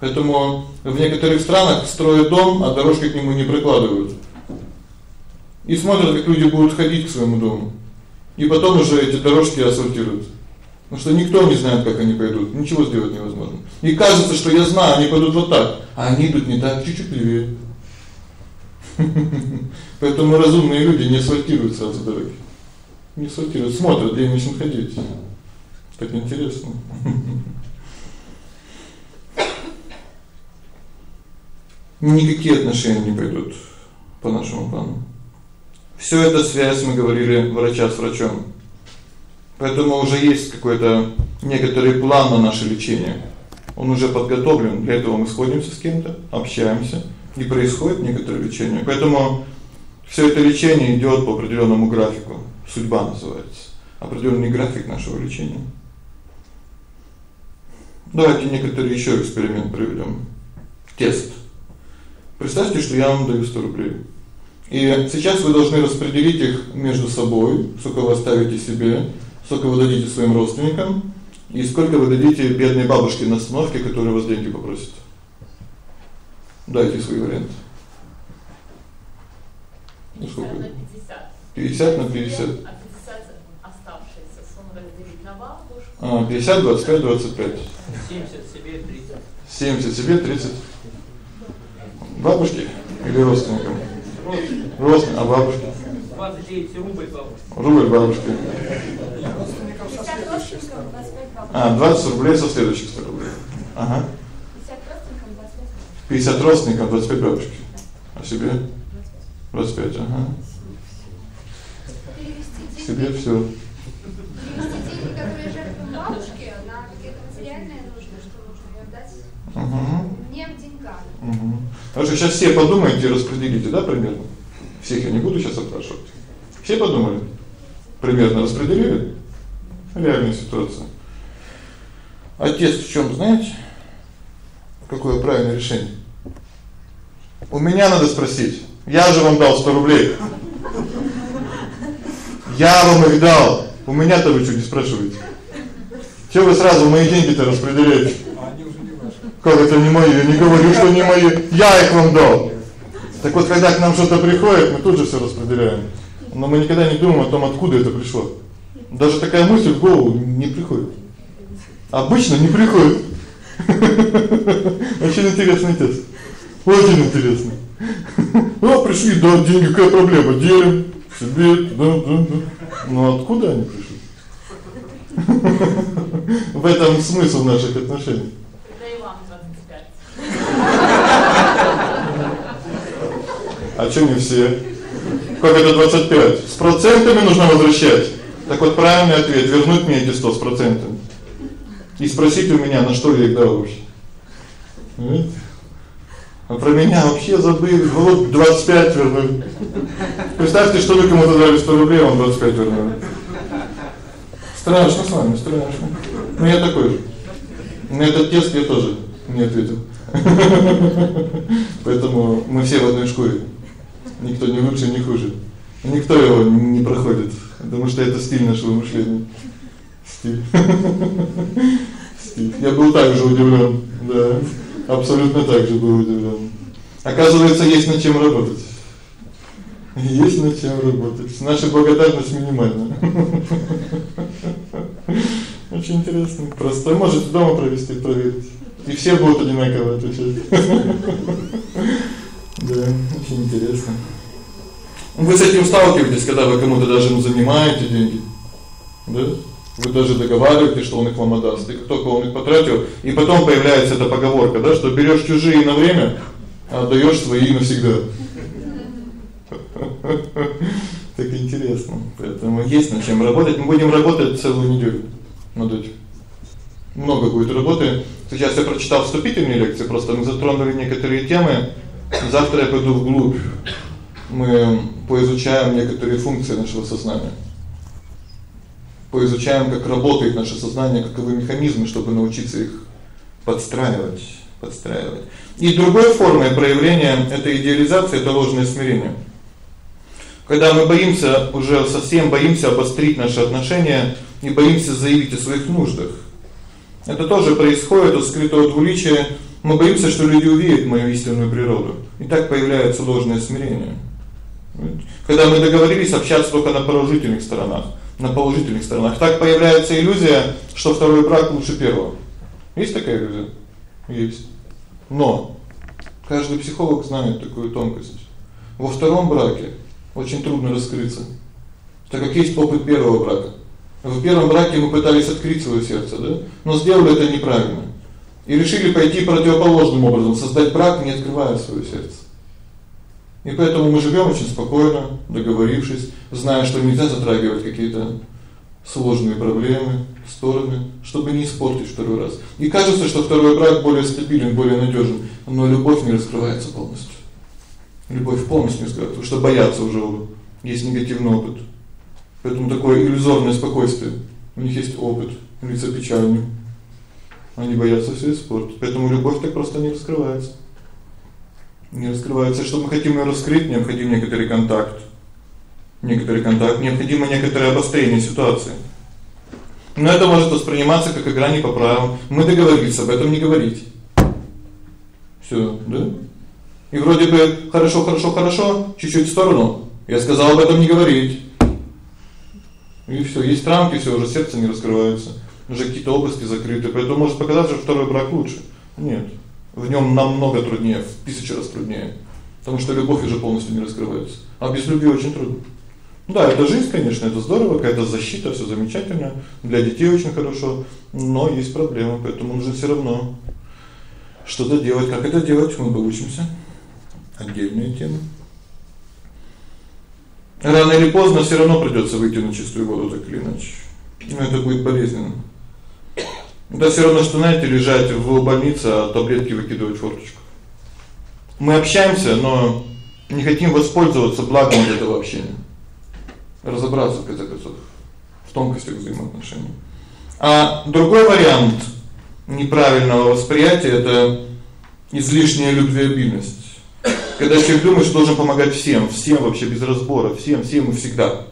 Поэтому в некоторых странах строят дом, а дорожки к нему не прокладывают. И смотрят, как люди будут ходить к своему дому. И потом уже эти дорожки асфальтируют. Потому что никто не знает, как они пойдут. Ничего сделать невозможно. И кажется, что я знаю, они пойдут вот так, а они идут не так, чуть-чуть левее. Поэтому разумные люди не асфальтируют сразу дороги. Не асфальтируют, смотрят, где им нужно ходить. Так интересно. Никакие отношения не пойдут по нашему плану. Всё это связь, мы говорили, врача с врачом. Поэтому уже есть какой-то некоторый план на наше лечение. Он уже подготовлен. Для этого мы сходимся с кем-то, общаемся, и происходит некоторое лечение. Поэтому всё это лечение идёт по определённому графику. Судьба называется. Определённый график нашего лечения. Давайте некоторый ещё эксперимент проведём. Тест. Представьте, что я вам даю 100 рублей. И сейчас вы должны распределить их между собой, сколько вы оставите себе, сколько вы дадите своим родственникам и сколько вы дадите бедной бабушке на остановке, которая вас деньги попросит. Дайте свой вариант. Ну сколько? 50. 50 на 50. А 50 оставшиеся суммы разделить на бабушку. А, 50, 25, 25. 70 себе 30. 70 себе 30. Бабушке или родственникам? Родственникам. Родственникам, а бабушке? 29 рубль бабушке. Рубль. Родственников сторон. А, 20 рублей со следующих 100 рублей. Ага. 50 родственникам, 25 бабушке. А себе 25, ага. Себе всё. Угу. мне в деньгах. Угу. Хорошо, сейчас все подумайте и распределите, да, примерно. Всех я не буду сейчас опрашивать. Все подумали? Примерно распределили? Реальную ситуацию. Отец в чём, знаете? Какое правильное решение? У меня надо спросить. Я же вам дал 100 рублей. Я вам их дал. У меня-то вы что не спрашиваете? Что вы сразу мои деньги-то распределяете? А они уже не ваши. Как это не мои? Я не говорю, что не мои. Я их вам дал. Так вот, когда к нам что-то приходит, мы тут же всё распределяем. Но мы никогда не думаем о том, откуда это пришло. Даже такая мысль в голову не приходит. Обычно не приходит. Очень интересный тест. Очень интересный. Ну, пришли, да, деньги, какая проблема? Делим себе, да, да, да. Но откуда они пришли? В этом смысл наших отношений. Да и вам 25. А что не все? Как это 25? С процентами нужно возвращать. Так вот правильный ответ вернуть мне эти 100 с процентами. И спросить у меня, на что я их дал вообще. А про меня вообще забыли. Вот 25 вернули. Представьте, что вы кому-то дали 100 рублей, а он 25 вернул. Страшно с вами, страшно. Ну я такой же. На этот тест я тоже не ответил. Поэтому мы все в одной шкуре. Никто не лучше, не хуже. Никто его не проходит, потому что это стиль нашего мышления. Стиль. Стиль. Я был также удивлен, да. Абсолютно так же был удивлен. Оказывается, есть над чем работать. Есть над чем работать. Наша благодарность минимальна. Очень интересно. Просто можете дома провести, проверить. И все будут одинаково отвечать. Да, очень интересно. Вы с этим сталкиваетесь, когда вы кому-то даже ну, занимаете деньги? Да? Вы даже договариваетесь, что он их вам отдаст. И как только он их потратил, и потом появляется эта поговорка, да, что берёшь чужие на время, а отдаёшь свои навсегда. Так интересно. Поэтому есть над чем работать. Мы будем работать целую неделю над этим. Много будет работы. Сейчас я прочитал вступительные лекции, просто мы затронули некоторые темы. Завтра я пойду вглубь. Мы поизучаем некоторые функции нашего сознания. Поизучаем, как работает наше сознание, каковы механизмы, чтобы научиться их подстраивать, подстраивать. И другой формой проявления этой идеализации это ложное смирение. Когда мы боимся, уже совсем боимся обострить наши отношения и боимся заявить о своих нуждах. Это тоже происходит от скрытого двуличия. Мы боимся, что люди увидят мою истинную природу. И так появляется ложное смирение. Когда мы договорились общаться только на положительных сторонах, на положительных сторонах, так появляется иллюзия, что второй брак лучше первого. Есть такая иллюзия? Есть. Но каждый психолог знает такую тонкость. Во втором браке очень трудно раскрыться. Так как есть опыт первого брака. В первом браке мы пытались открыть своё сердце, да? Но сделали это неправильно. И решили пойти противоположным образом, создать брак, не открывая своё сердце. И поэтому мы живём очень спокойно, договорившись, зная, что нельзя затрагивать какие-то сложные проблемы, стороны, чтобы не испортить второй раз. И кажется, что второй брак более стабилен, более надёжен, но любовь не раскрывается полностью. Любовь полностью не раскрывается, потому что боятся уже. Есть негативный опыт. Поэтому такое иллюзорное спокойствие. У них есть опыт, лица печальные. Они боятся всё испортить. Поэтому любовь так просто не раскрывается не раскрывается. Что мы хотим её раскрыть, необходим некоторый контакт. Некоторый контакт, необходимо некоторое обострение ситуации. Но это может восприниматься как игра не по правилам. Мы договорились об этом не говорить. Всё, да? И вроде бы хорошо, хорошо, хорошо, чуть-чуть в сторону. Я сказал об этом не говорить. И всё, есть рамки, всё, уже сердце не раскрывается. Уже какие-то области закрыты. Поэтому может показаться, что второй брак лучше. Нет. В нём намного труднее, в тысячу раз труднее, потому что любовь уже полностью не раскрывается. А без любви очень трудно. Да, это жизнь, конечно, это здорово, какая-то защита, всё замечательно, для детей очень хорошо, но есть проблемы, поэтому нужно всё равно что-то делать. Как это делать, мы поучимся. Отдельная тема. Рано или поздно всё равно придётся выйти на чистую воду так или иначе. Но это будет болезненно. Это всё равно что, знаете, лежать в больнице, а таблетки выкидывать в форточку. Мы общаемся, но не хотим воспользоваться благом этого общения. Разобраться в конце концов в тонкостях взаимоотношений. А другой вариант неправильного восприятия это излишняя любвеобильность. Когда человек думает, что должен помогать всем, всем вообще без разбора, всем, всем и всегда.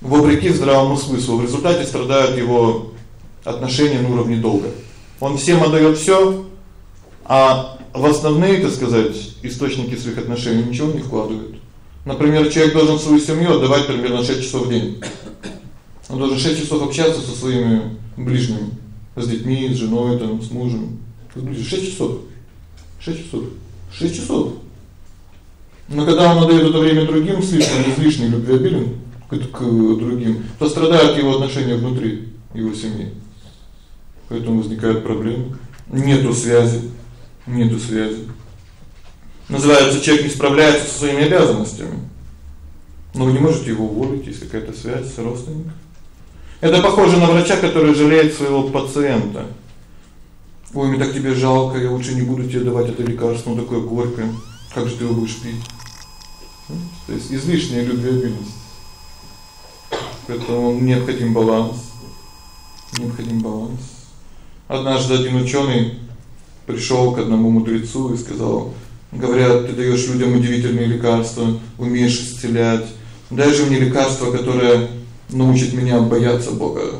Вопреки здравому смыслу, в результате страдают его отношения на уровне долга. Он всем отдаёт всё, а в основные, так сказать, источники своих отношений ничего не вкладывает. Например, человек должен свою семью отдавать примерно 6 часов в день. Он должен 6 часов общаться со своими ближними, с детьми, с женой, там, с мужем. 6 часов. 6 часов. 6 часов. Но когда он отдаёт это время другим, слишком излишне любвеобилен к, к другим, то страдают его отношения внутри его семьи. Поэтому возникают проблемы. Нету связи, нету связи. Называется человек не справляется со своими обязанностями. Но вы не можете его уволить, есть какая-то связь с родственником. Это похоже на врача, который жалеет своего пациента. Ой, мне так тебе жалко, я лучше не буду тебе давать это лекарство, оно такое горькое. Как же ты его будешь пить? То есть излишняя любвеобильность. Поэтому необходим баланс. Необходим баланс. Однажды один учёный пришёл к одному мудрецу и сказал: "Говорят, ты даёшь людям удивительные лекарства, умеешь исцелять. Дай же мне лекарство, которое научит меня бояться Бога".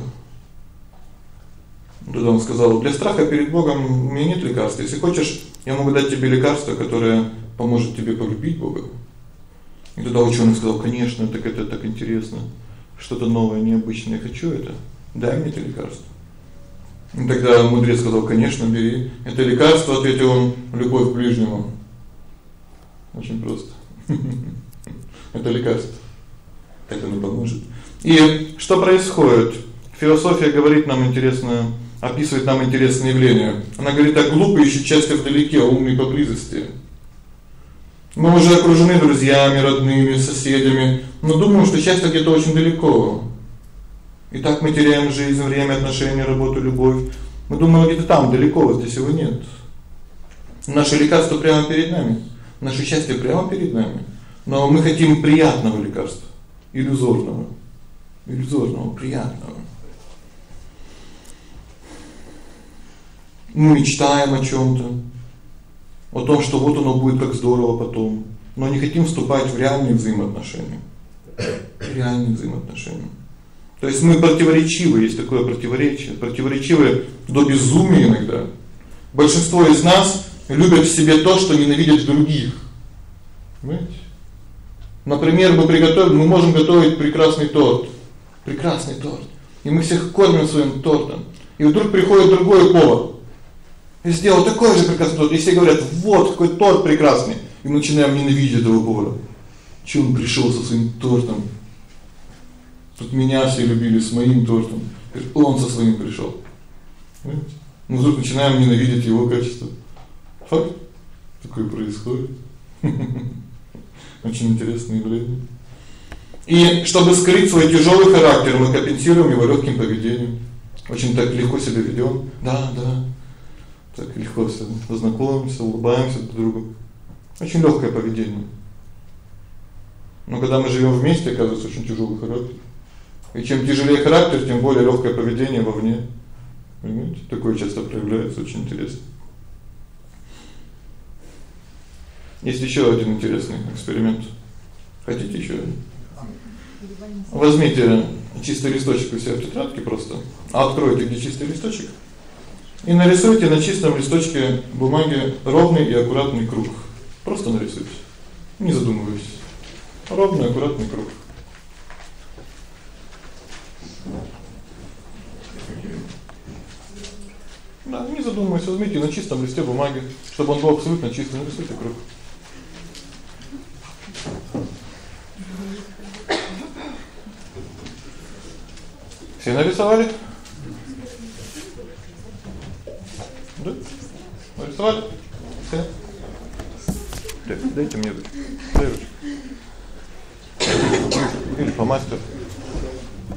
Тогда он сказал: "Для страха перед Богом у меня нет лекарства. Если хочешь, я могу дать тебе лекарство, которое поможет тебе полюбить Бога". И тогда учёный сказал: "Конечно, так это так интересно. Что-то новое, необычное, хочу это. Дай мне это лекарство". И тогда мудрец сказал: "Конечно, бери. Это лекарство", ответил он, "любовь к ближнему". Очень просто. Это лекарство. Это нам поможет. И что происходит? Философия говорит нам интересно, описывает нам интересное явление. Она говорит: "А глупые ищут счастье вдалеке, а умные поблизости". Мы уже окружены друзьями, родными, соседями, но думаем, что счастье где-то очень далеко. И так мы теряем жизнь, время, отношения, работу, любовь. Мы думаем, где-то там далеко, здесь его нет. Наше лекарство прямо перед нами. Наше счастье прямо перед нами. Но мы хотим приятного лекарства, иллюзорного. Иллюзорного, приятного. Мы мечтаем о чём-то, о том, что вот оно будет как здорово потом, но не хотим вступать в реальные взаимоотношения. Реальные взаимоотношения. То есть мы противоречивы, есть такое противоречие, противоречивы до безумия иногда. Большинство из нас любят в себе то, что ненавидят в других. Понимаете? Например, мы приготовим, мы можем готовить прекрасный торт. Прекрасный торт. И мы всех кормим своим тортом. И вдруг приходит другой повар. И сделал такой же прекрасный торт. И все говорят: "Вот какой торт прекрасный". И мы начинаем ненавидеть этого повара. Чего он пришёл со своим тортом? Тут меня все любили с моим тортом. Он со своим пришёл. Понимаете? Мы вдруг начинаем ненавидеть его качество. Факт. Такое происходит. Очень интересное явление. И чтобы скрыть свой тяжёлый характер, мы компенсируем его лёгким поведением. Очень так легко себя ведём. Да, да. Так легко все знакомимся, улыбаемся друг другу. Очень лёгкое поведение. Но когда мы живём вместе, оказывается очень тяжёлый характер. И чем тяжелее характер, тем более лёгкое поведение вовне. Понимаете? Такое часто проявляется, очень интересно. Есть ещё один интересный эксперимент. Хотите ещё? Возьмите чистый листочек у себя в тетрадке просто. Откройте где чистый листочек. И нарисуйте на чистом листочке бумаги ровный и аккуратный круг. Просто нарисуйте. Не задумываясь. Ровный аккуратный круг. Да, не задумываясь, возьмите на чистом листе бумаги, чтобы он был абсолютно чистый, нарисуйте круг. Все нарисовали? Да? Нарисовали? Все. Так, дайте мне ручку. Дай ручку. Или фломастер.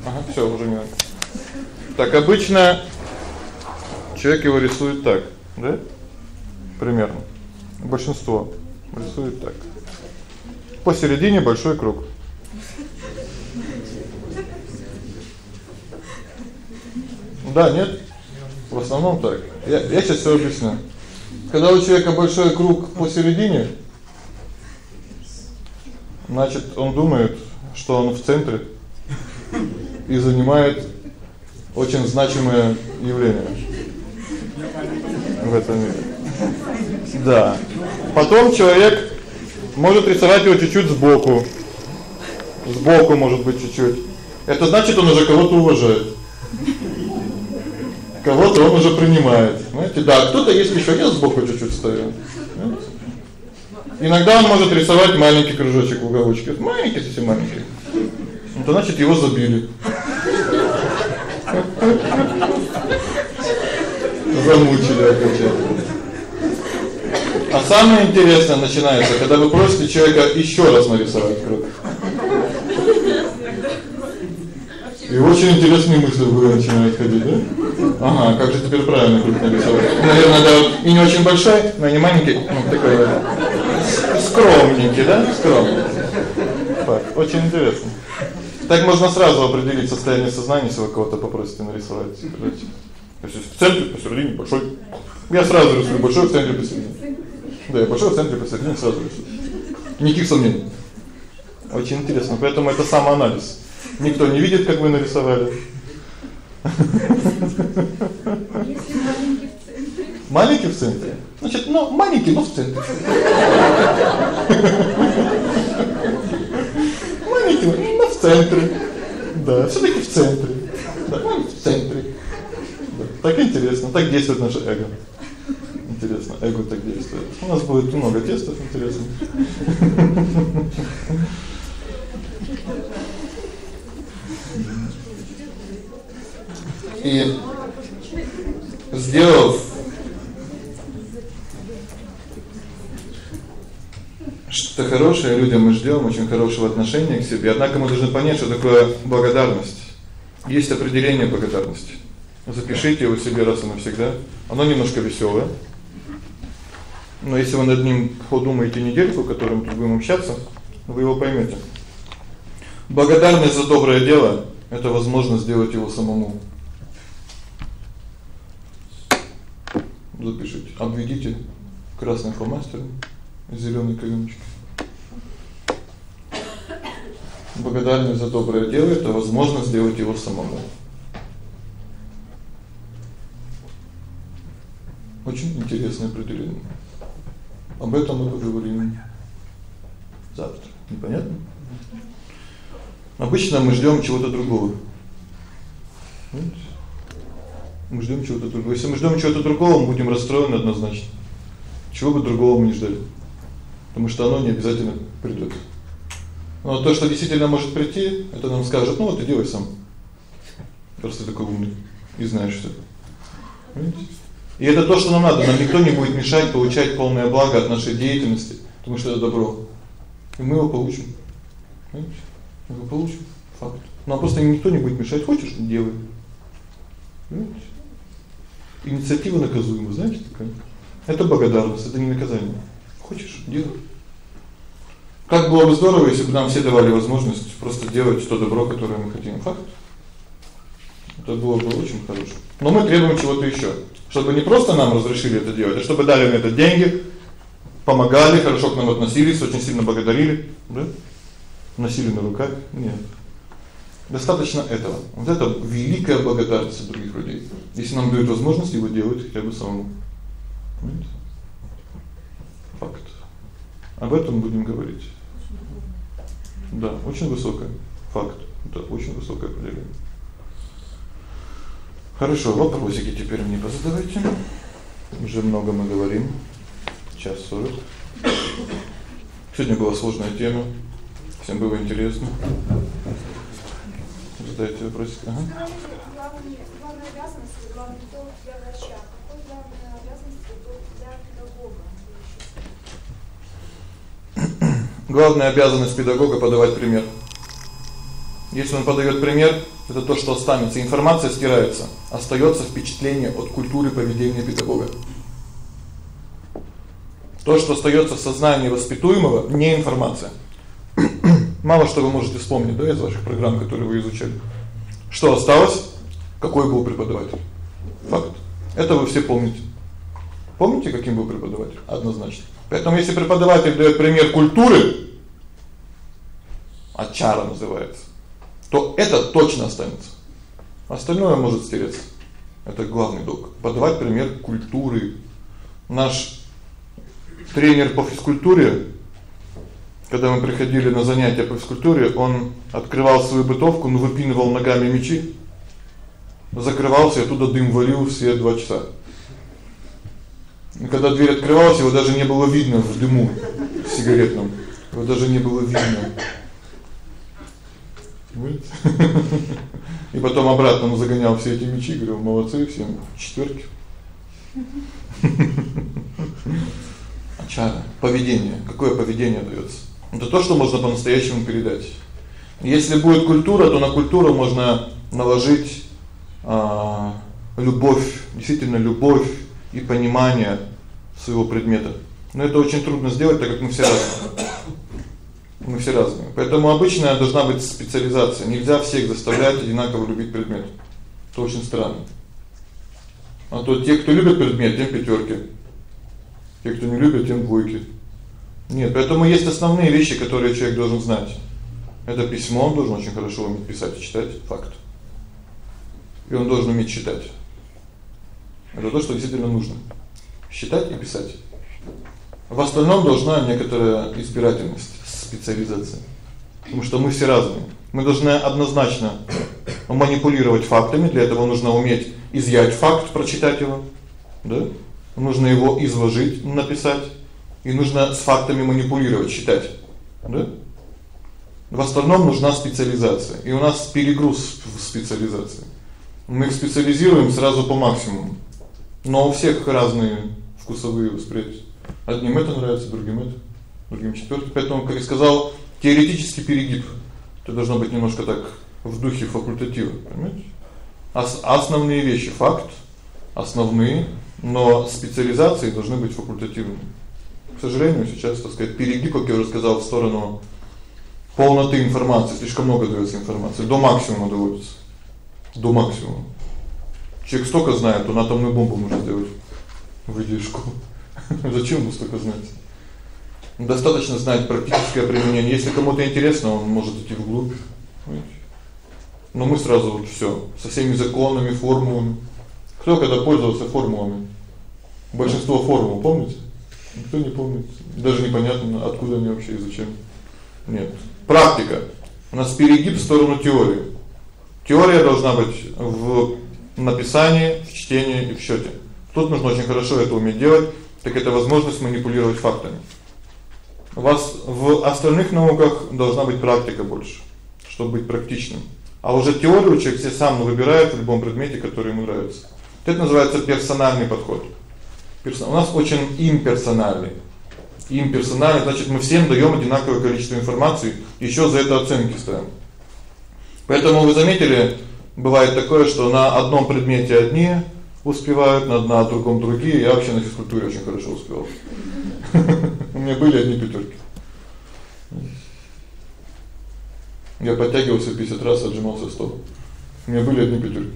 Ага, всё, уже не. Так, обычно Человек его рисует так, да? Примерно. Большинство рисует так. Посередине большой круг. Да, нет? В основном так. Я я сейчас всё объясню. Когда у человека большой круг посередине, значит, он думает, что он в центре и занимает очень значимое явление в этом мире. Да. Потом человек может рисовать его чуть-чуть сбоку. Сбоку, может быть, чуть-чуть. Это значит, он уже кого-то уважает. Кого-то он уже принимает. Знаете, да, кто-то есть ещё, я сбоку чуть-чуть. Знаете? Иногда он может рисовать маленький кружочек в уголочке. Маленький, совсем маленький. То значит, его забили. Замучили окончательно. А самое интересное начинается, когда вы просите человека ещё раз нарисовать круг. И очень интересные мысли в голове начинают ходить, да? Ага, как же теперь правильно круг нарисовать? Наверное, да, и не очень большой, но не маленький, ну такой скромненький, да? Скромный. Так, очень интересно. Так можно сразу определить состояние сознания, если вы кого-то попросите нарисовать. То есть в центре посередине большой. Я сразу рисую большой в центре посередине. Да, большой в центре посередине сразу рисую. Никаких сомнений. Очень интересно, поэтому это самоанализ. Никто не видит, как вы нарисовали. Маленький в центре. Значит, ну, маленький, но в центре. Но в центре. Да, всё-таки в центре. Да, он в центре. Да. Так интересно, так действует наше эго. Интересно, эго так действует. У нас будет много тестов интересных. И сделав что хорошее людям мы ждём очень хорошего отношения к себе. Однако мы должны понять, что такое благодарность. Есть определение благодарности. Запишите его себе раз и навсегда. Оно немножко весёлое. Но если вы над ним подумаете недельку, которым тут будем общаться, вы его поймёте. Благодарность за доброе дело это возможность сделать его самому. Запишите. Обведите красным фломастером зелёной каемочкой. Благодарность за доброе дело это возможность сделать его самому. Очень интересное определение. Об этом мы поговорим завтра. Непонятно? Обычно мы ждём чего-то другого. Мы ждём чего-то другого. Если мы ждём чего-то другого, мы будем расстроены однозначно. Чего бы другого мы не ждали. Потому что оно не обязательно придёт. Но то, что действительно может прийти, это нам скажет: "Ну вот и делай сам". Просто такой умный и знаешь всё. Понимаете? И это то, что нам надо. Нам никто не будет мешать получать полное благо от нашей деятельности, потому что это добро. И мы его получим. Понимаете? Мы его получим. Факт. Нам просто никто не будет мешать. Хочешь делай. Понимаете? Инициатива наказуема, знаете такая? Это благодарность, это не наказание. Хочешь делай. Как было бы здорово, если бы нам все давали возможность просто делать то добро, которое мы хотим. Факт. Это было бы очень хорошо. Но мы требуем чего-то ещё, чтобы не просто нам разрешили это делать, а чтобы дали на это деньги, помогали, хорошо к нам относились, очень сильно благодарили, да? Носили на руках. Нет. Достаточно этого. Вот это великая благодарность других людей. Если нам дают возможность его делать хотя бы самому. Понимаете? Факт. Об этом будем говорить. Да, очень высокое. Факт. Это очень высокое определение. Хорошо, вопросики теперь мне позадавайте. Уже много мы говорим. Час 40. Сегодня была сложная тема. Всем было интересно. Задайте вопросы. Ага. Главные, главные обязанности, главный долг для врача. Какой главная обязанность долг для педагога? Главная обязанность педагога подавать пример. Если он подаёт пример, Это то, что останется. Информация стирается, остаётся впечатление от культуры поведения педагога. То, что остаётся в сознании воспитуемого, не информация. Мало что вы можете вспомнить, да, из ваших программ, которые вы изучали. Что осталось? Какой был преподаватель? Факт. Это вы все помните. Помните, каким был преподаватель? Однозначно. Поэтому если преподаватель даёт пример культуры, ачара называется, то это точно останется. Остальное может стереться. Это главный долг. Подавать пример культуры. Наш тренер по физкультуре, когда мы приходили на занятия по физкультуре, он открывал свою бытовку, ну выпинывал ногами мячи, закрывался, и оттуда дым валил все 2 часа. И когда дверь открывалась, его даже не было видно в дыму сигаретном. Его даже не было видно. Вот. И потом обратно он загонял все эти мячи, говорил: "Молодцы, всем четвёрки". Ачара, поведение. Какое поведение даётся? Это то, что можно по-настоящему передать. Если будет культура, то на культуру можно наложить а любовь, действительно любовь и понимание своего предмета. Но это очень трудно сделать, так как мы все разные. Мы все разные. Поэтому обычно должна быть специализация. Нельзя всех заставлять одинаково любить предмет. Это очень странно. А то те, кто любит предмет, тем пятёрки. Те, кто не любит, тем двойки. Нет, поэтому есть основные вещи, которые человек должен знать. Это письмо, он должен очень хорошо уметь писать и читать, факт. И он должен уметь читать. Это то, что действительно нужно. Считать и писать. В остальном должна некоторая избирательность, специализация. Потому что мы все разные. Мы должны однозначно манипулировать фактами, для этого нужно уметь изъять факт, прочитать его, да? Нужно его изложить, написать, и нужно с фактами манипулировать, читать, да? В остальном нужна специализация. И у нас перегруз в специализации. Мы специализируем сразу по максимуму. Но у всех разные вкусовые восприятия. Одним это нравится, другим это, другим четвёртым. Поэтому, как я сказал, теоретический перегиб. Это должно быть немножко так в духе факультатива, понимаете? Ос основные вещи факт, основные, но специализации должны быть факультативными. К сожалению, сейчас, так сказать, перегиб, как я уже сказал, в сторону полноты информации, слишком много даётся информации, до максимума доводится. До максимума. Человек столько знает, он атомную бомбу может сделать. Школы. Зачем ему столько знать? Достаточно знать практическое применение. Если кому-то интересно, он может идти вглубь. Но мы сразу вот всё, со всеми законами, формулами. Кто когда пользовался формулами? Большинство формул помните? Никто не помнит. Даже непонятно, откуда они вообще и зачем. Нет. Практика. У нас перегиб в сторону теории. Теория должна быть в написании, в чтении и в счёте. Тут нужно очень хорошо это уметь делать, так это возможность манипулировать фактами. У вас в остальных науках должна быть практика больше, чтобы быть практичным. А уже теорию человек себе сам выбирает в любом предмете, который ему нравится. Это называется персональный подход. Персон... У нас очень имперсональный. Имперсональный, значит, мы всем даём одинаковое количество информации, ещё за это оценки ставим. Поэтому вы заметили, бывает такое, что на одном предмете одни успевают, на на другом другие. Я вообще на физкультуре очень хорошо успевал. У меня были одни пятерки. Я подтягивался 50 раз, отжимался 100. У меня были одни пятерки.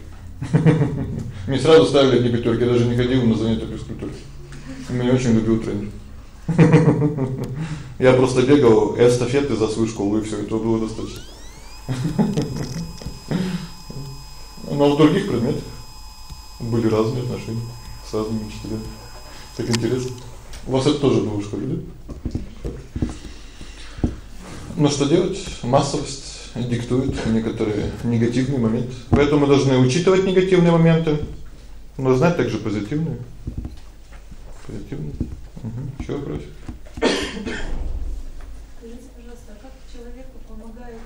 Мне сразу ставили одни пятерки, я даже не ходил на занятия по физкультуре. Меня очень любил тренер. Я просто бегал эстафеты за свою школу и всё, этого было достаточно. Но в других предметах были разные отношения с разными учителями. Так интересно. У вас это тоже было в школе, да? Ну что делать? Массовость диктует некоторые негативные моменты. Поэтому мы должны учитывать негативные моменты, но знать также позитивные. Позитивные. Угу. Ещё вопрос? Скажите, пожалуйста, а как человеку помогает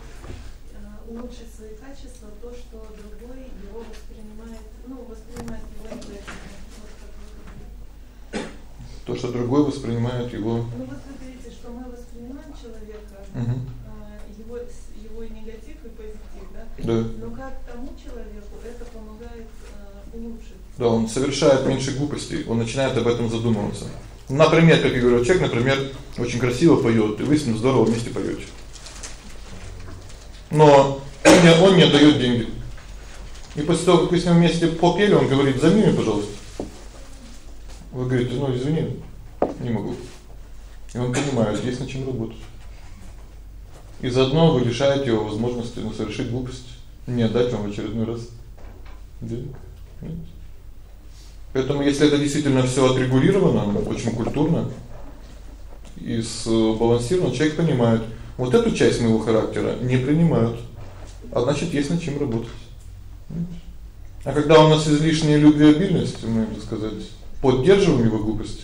э, улучшить свои качества то, что другой его воспринимает, ну, воспринимает его. То, что другой воспринимает его Ну вот вы говорите, что мы воспринимаем человека, Угу. его его и негатив, и позитив, да? Да. Но как тому человеку это помогает э, улучшить? Да, он совершает меньше глупостей, он начинает об этом задумываться. Например, как я говорю, человек, например, очень красиво поёт, и вы с ним здорово вместе поёте. Но он не, он не отдаёт деньги. И после того, как вы с ним вместе попели, он говорит: "Замени меня, пожалуйста". Вы говорите: "Ну, извини, не могу". И он понимает, есть над чем работать. И заодно вы лишаете его возможности ну, совершить глупость, не отдать вам в очередной раз. Да? Нет. Поэтому если это действительно всё отрегулировано, очень культурно и сбалансировано, человек понимает, вот эту часть моего характера не принимают. А значит, есть над чем работать. А когда у нас излишняя любвеобильность, мы, так сказать, поддерживаем его глупость,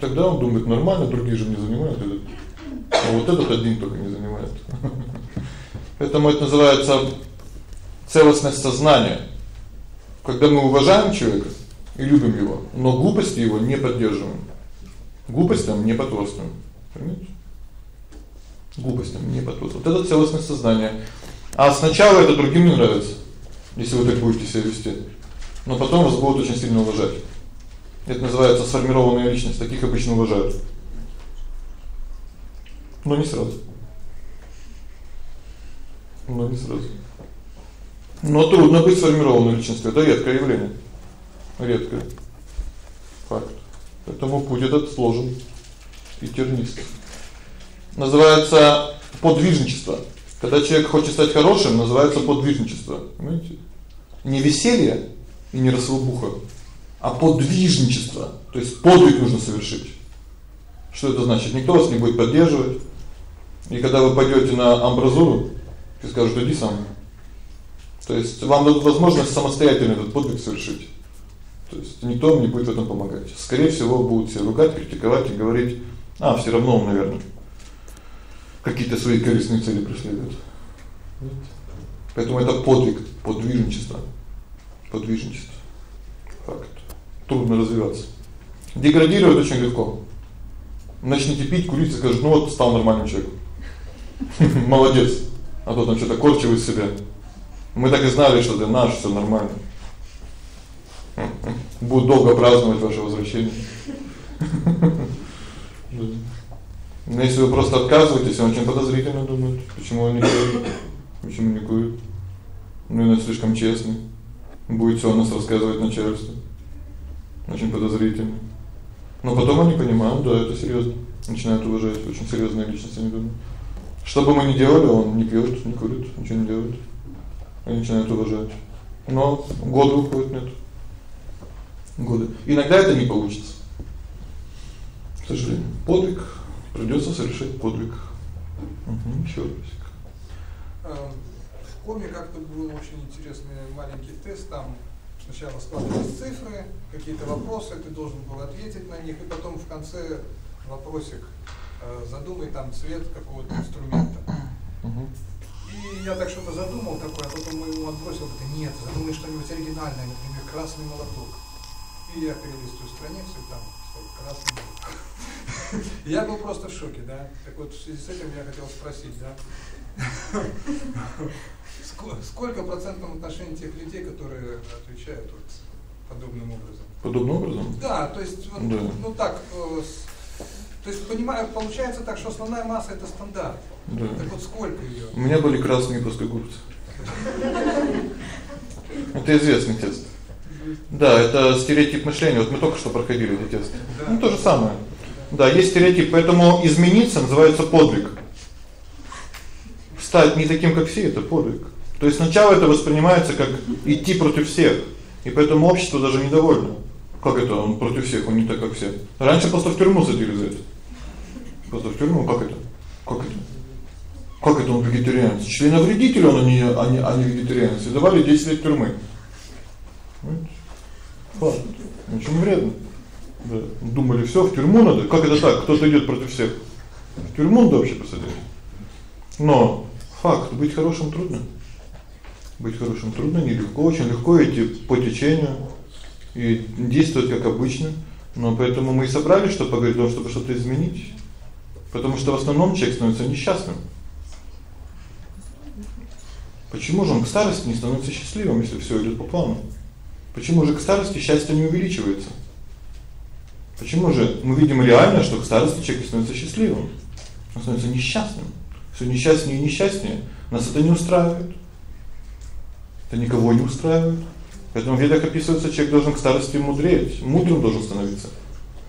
тогда он думает: нормально, другие же не занимают это. А вот этот один только не занимает. Поэтому это называется целостность сознания. Когда мы уважаем человека и любим его, но глупости его не поддерживаем. Глупостям не потворствуем. Понимаете? Глупостям не потворствуем. Вот это целостность сознания. А сначала это другим не нравится. Если вы так будете себя вести. Но потом вас будут очень сильно уважать. Это называется сформированная личность, таких обычно уважают. Но не сразу. Но не сразу. Но трудно быть сформированной личностью, это редкое явление. Редкое. Факт. Поэтому путь этот сложен и тернист. Называется подвижничество. Когда человек хочет стать хорошим, называется подвижничество. Понимаете? Не веселье и не расслабуха, а подвижничество. То есть подвиг нужно совершить. Что это значит? Никто вас не будет поддерживать. И когда вы пойдёте на амбразуру, ты скажешь: "Иди сам". То есть вам дадут возможность самостоятельно этот подвиг совершить. То есть никто вам не будет в этом помогать. Скорее всего, будут все ругать, критиковать и говорить: "А, всё равно он, наверное, какие-то свои корыстные цели преследует". Поэтому это подвиг, подвижничество. Подвижничество. Факт. Трудно развиваться. Деградировать очень легко. Начните пить, курить, и скажут: "Ну вот, стал нормальным человеком". Молодец. А то там что-то корчил из себя. Мы так и знали, что ты наш, всё нормально. Будут долго праздновать ваше возвращение. Но если вы просто отказываетесь, он очень подозрительно думает. Почему он не курит? Почему не курит? Ну, он слишком честный. Будет всё о нас рассказывать начальству. Очень подозрительно. Но потом они понимают, да, это серьёзно. Начинают уважать, очень серьёзная личность, они думают. Что бы мы ни делали, он не пьёт, не курит, ничего не делает. Они начинают уважать. Но годы уходят нет. Годы. Иногда это не получится. К сожалению. Подвиг придётся совершить подвиг. Угу, ещё разик. Эм, в коме как-то был очень интересный маленький тест, там сначала складывались цифры, какие-то вопросы, ты должен был ответить на них, и потом в конце вопросик э, задумай там цвет какого-то инструмента. Угу. И я так что-то задумал такое, а потом ему отбросил, говорит, нет, задумай что-нибудь оригинальное, например, красный молоток. И я перелистываю страницу, и там стоит красный молоток. Я был просто в шоке, да. Так вот, в связи с этим я хотел спросить, да. Сколько процентном отношении тех людей, которые отвечают вот подобным образом? Подобным образом? Да, то есть вот, да. ну так, э, то есть понимаю, получается так, что основная масса это стандарт. Да. Так вот сколько её? У меня были красные плоскогубцы. Это известный тест. Да, это стереотип мышления. Вот мы только что проходили этот тест. Ну то же самое. Да, есть стереотип, поэтому измениться называется подвиг. Стать не таким, как все это подвиг. То есть сначала это воспринимается как идти против всех. И поэтому общество даже недовольно. Как это он против всех, он не так, как все. Раньше просто в тюрьму садили за это. Просто в тюрьму, как это? Как это? Как это он вегетарианец? Членовредитель он, а не а не, а не вегетарианец. И давали 10 лет тюрьмы. Факт. Очень вредно. Да. Думали, всё в тюрьму надо. Как это так? Кто-то идёт против всех. В тюрьму надо вообще посадить. Но факт быть хорошим трудно. Быть хорошим трудно, нелегко, очень легко идти по течению и действовать как обычно. Но поэтому мы и собрались, чтобы поговорить о том, чтобы что-то изменить. Потому что в основном человек становится несчастным. Почему же он к старости не становится счастливым, если всё идёт по плану? Почему же к старости счастье не увеличивается? Почему же мы видим реально, что к старости человек становится счастливым? Он становится несчастным. Всё несчастнее и несчастнее. Нас это не устраивает. Это никого не устраивает. Поэтому в ведах описывается, человек должен к старости мудреть, мудрым должен становиться.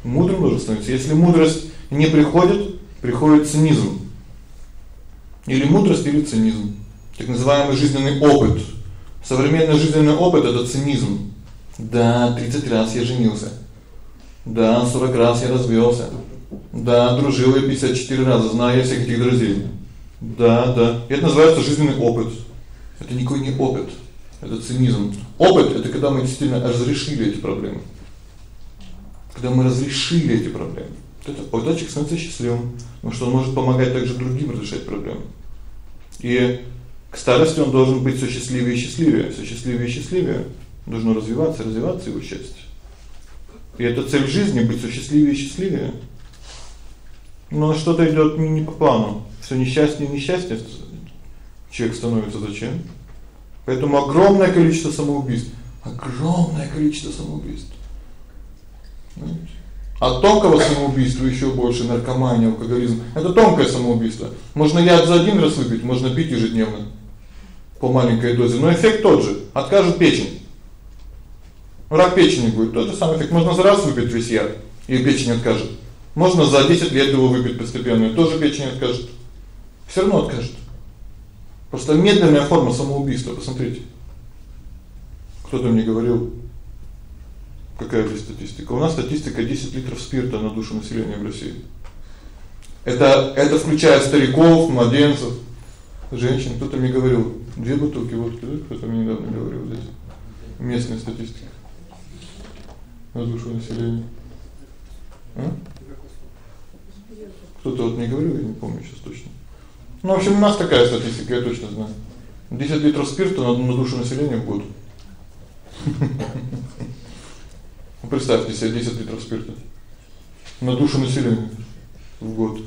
Мудрым должен становиться. Если мудрость не приходит, приходит цинизм. Или мудрость, или цинизм. Так называемый жизненный опыт. Современный жизненный опыт это цинизм. Да, 30 раз я женился. Да, 40 раз я развелся. Да, дружил я 54 раза, знаю я всех этих друзей. Да, да. Это называется жизненный опыт. Это никакой не опыт. Это цинизм. Опыт это когда мы действительно разрешили эти проблемы. Когда мы разрешили эти проблемы. Это человек становится счастливым, потому что он может помогать также другим разрешать проблемы. И к старости он должен быть всё счастливее и счастливее, всё счастливее и счастливее. Должно развиваться, развиваться его счастье. И это цель жизни быть счастливее и счастливее. Но что-то идёт не, по плану. Всё несчастье и несчастье человек становится зачем? Поэтому огромное количество самоубийств, огромное количество самоубийств. А тонкого самоубийства ещё больше наркомания, алкоголизм. Это тонкое самоубийство. Можно яд за один раз выпить, можно пить ежедневно по маленькой дозе, но эффект тот же. Откажет печень. Рак печени будет тот же самый эффект. Можно за раз выпить весь яд, и печень откажет. Можно за 10 лет его выпить постепенно, и тоже печень откажет. Всё равно откажет. Просто медленная форма самоубийства, посмотрите. Кто-то мне говорил, Какая здесь статистика? У нас статистика 10 литров спирта на душу населения в России. Это это включает стариков, младенцев, женщин. Кто-то мне говорил, две бутылки водки? Кто-то мне недавно говорил здесь. Местная статистика. На душу населения. А? Кто-то вот мне говорил, я не помню сейчас точно. Ну, в общем, у нас такая статистика, я точно знаю. 10 литров спирта на, на душу населения в год. Ну представьте себе 10 литров спирта на душу населения в год.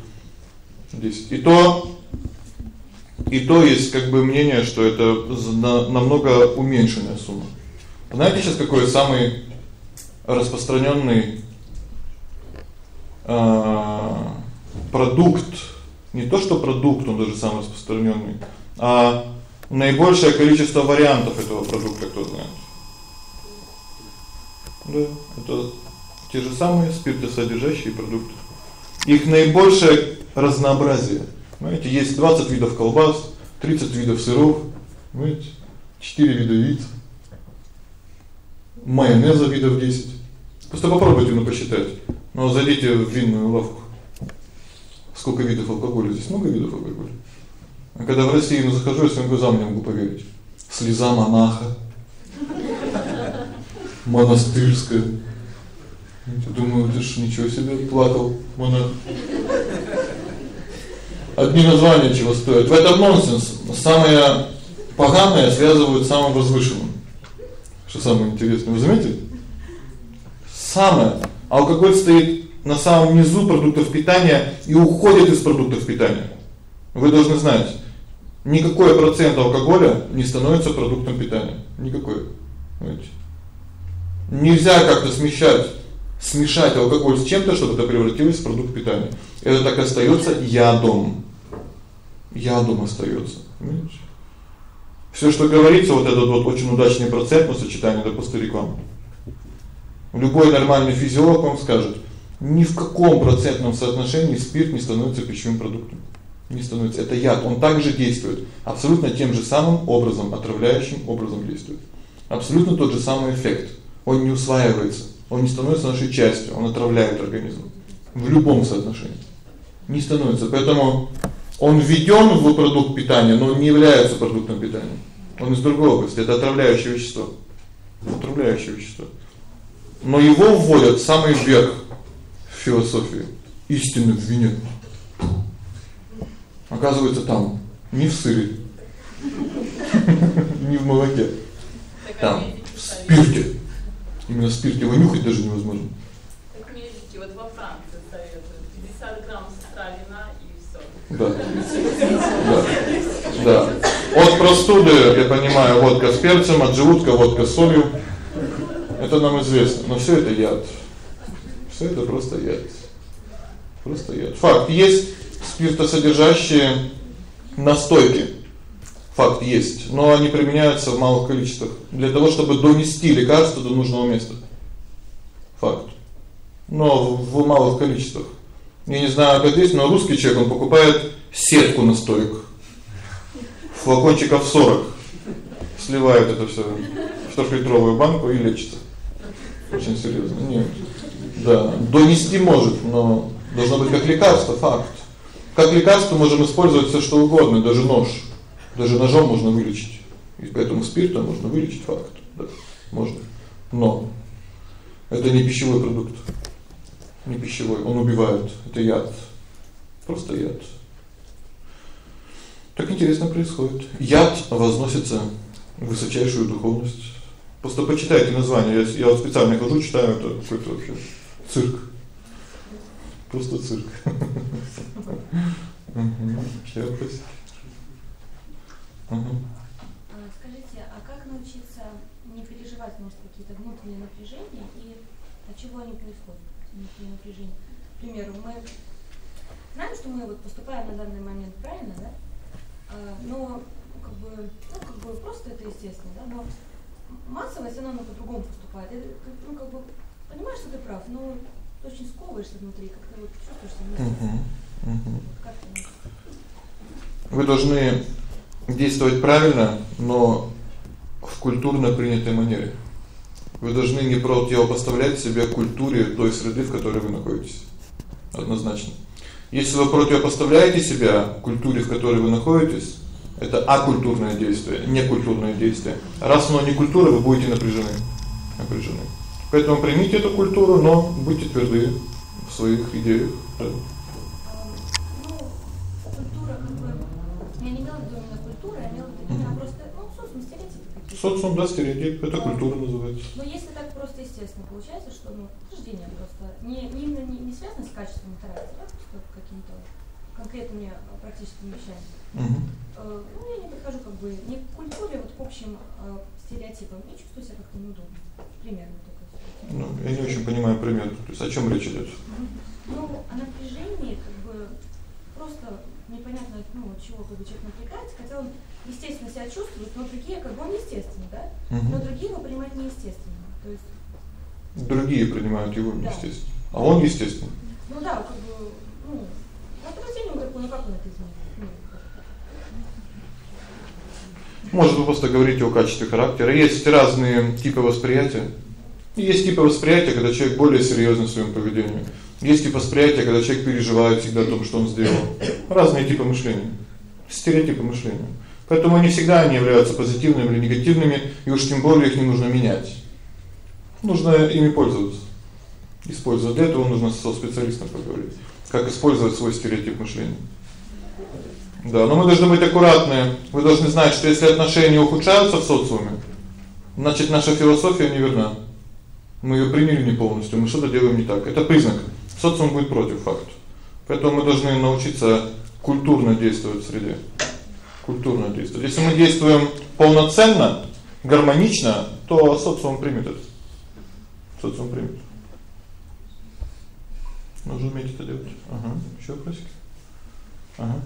10. И то и то есть как бы мнение, что это намного уменьшенная сумма. Знаете сейчас какой самый распространённый а продукт, не то что продукт, он даже самый распространённый, а наибольшее количество вариантов этого продукта, кто знает. Да, это те же самые спиртосодержащие продукты. Их наибольшее разнообразие. Знаете, есть 20 видов колбас, 30 видов сыров, знаете, 4 вида яиц. Майонеза видов 10. Просто попробуйте ну посчитать. Ну, зайдите в винную лавку. Сколько видов алкоголя? Здесь много видов алкоголя. А когда в Россию ну захожу, я своим глазам не могу поверить. Слеза монаха, монастырская. Я думаю, ты ж ничего себе плакал монах. Одни названия чего стоят. В этом нонсенс. Самое поганое связывают с самым возвышенным. Что самое интересное, вы заметили? Самое. Алкоголь стоит на самом низу продуктов питания и уходит из продуктов питания. Вы должны знать, никакой процент алкоголя не становится продуктом питания. Никакой. Понимаете? Нельзя как-то смещать, смешать алкоголь с чем-то, чтобы это превратилось в продукт питания. Это так остаётся ядом. Ядом остаётся, понимаете? Всё, что говорится, вот этот вот очень удачный процент на сочетание это просто реклама. Любой нормальный физиолог вам скажет: ни в каком процентном соотношении спирт не становится пищевым продуктом. Не становится. Это яд, он также действует, абсолютно тем же самым образом, отравляющим образом действует. Абсолютно тот же самый эффект он не усваивается, он не становится нашей частью, он отравляет организм в любом соотношении. Не становится. Поэтому он введён в продукт питания, но он не является продуктом питания. Он из другой области, это отравляющее вещество. Отравляющее вещество. Но его вводят в самый верх в философии. Истины в вине. Оказывается, там, не в сыре, не в молоке. Там в спирте. Именно спирт его нюхать даже невозможно. Так медики вот во Франции советуют 50 грамм с утра вина и всё. Да. Да. Да. От простуды, я понимаю, водка с перцем, от желудка водка с солью. Это нам известно, но всё это яд. Всё это просто яд. Просто яд. Факт есть спиртосодержащие настойки. Факт есть, но они применяются в малых количествах для того, чтобы донести лекарство до нужного места. Факт. Но в, в малых количествах. Я не знаю, как здесь, но русский человек он покупает сетку настоек. Флакончиков 40. Сливает это всё в 100-литровую банку и лечится. Очень серьёзно. Нет. Да, донести может, но должно быть как лекарство, факт. Как лекарство можем использовать всё что угодно, даже нож. Даже ножом можно вылечить. И поэтому спиртом можно вылечить факт. Да, можно. Но это не пищевой продукт. Не пищевой, он убивает. Это яд. Просто яд. Так интересно происходит. Яд возносится в высочайшую духовность. Просто почитайте название. Я я вот специально хожу, читаю это какой-то вообще цирк. Просто цирк. Угу. Вопрос? Угу. Скажите, а как научиться не переживать, может, какие-то внутренние напряжения и от чего они происходят? Внутренние напряжения. К примеру, мы знаем, что мы вот поступаем на данный момент правильно, да? А, но как бы, ну, как бы просто это естественно, да, но массово все равно по-другому поступает. И, ну, как бы понимаешь, что ты прав, но очень сковываешься внутри, как-то вот чувствуешь себя. Угу. Угу. Как Вы должны действовать правильно, но в культурно принятой манере. Вы должны не противопоставлять себя культуре той среды, в которой вы находитесь. Однозначно. Если вы противопоставляете себя культуре, в которой вы находитесь, это акультурное действие, не культурное действие. Раз оно не культура, вы будете напряжены. Напряжены. Поэтому примите эту культуру, но будьте тверды в своих идеях. Ну, культура как бы я не имела в виду именно культура, я имела в виду именно просто, ну, социум да стереотип, это культура называется. Но если так просто естественно получается, что ну рождение просто не не именно не, не связано с качеством характера, а какими-то конкретными практическими вещами. Угу. Э, ну я не подхожу как бы не к культуре, а вот к общим э, стереотипам и чувствую себя как-то неудобно. Примерно такой. Ну, я не очень понимаю пример. То есть о чём речь идёт? Ну, о напряжении как бы просто непонятно, ну, чего как бы человек напрягается, хотя он естественно себя чувствует, но другие как бы он естественный, да? Угу. Но другие его принимают неестественно. То есть другие принимают его да. неестественно. А он естественный. Ну да, как бы, ну, ну Может, вы просто говорите о качестве характера. Есть разные типы восприятия. Есть типы восприятия, когда человек более серьёзен в своём поведении. Есть тип восприятия, когда человек переживает всегда о том, что он сделал. Разные типы мышления. Стереотипы мышления. Поэтому они всегда не являются позитивными или негативными, и уж тем более их не нужно менять. Нужно ими пользоваться. Использовать для этого нужно со специалистом поговорить, как использовать свой стереотип мышления. Да, но мы должны быть аккуратны. Вы должны знать, что если отношения ухудшаются в социуме, значит, наша философия неверна. Мы её приняли не полностью, мы что-то делаем не так. Это признак. Социум будет против факт. Поэтому мы должны научиться культурно действовать в среде. Культурно действовать. Если мы действуем полноценно, гармонично, то социум примет это. Социум примет. Нужно уметь это делать. Ага. Ещё вопросики? Ага.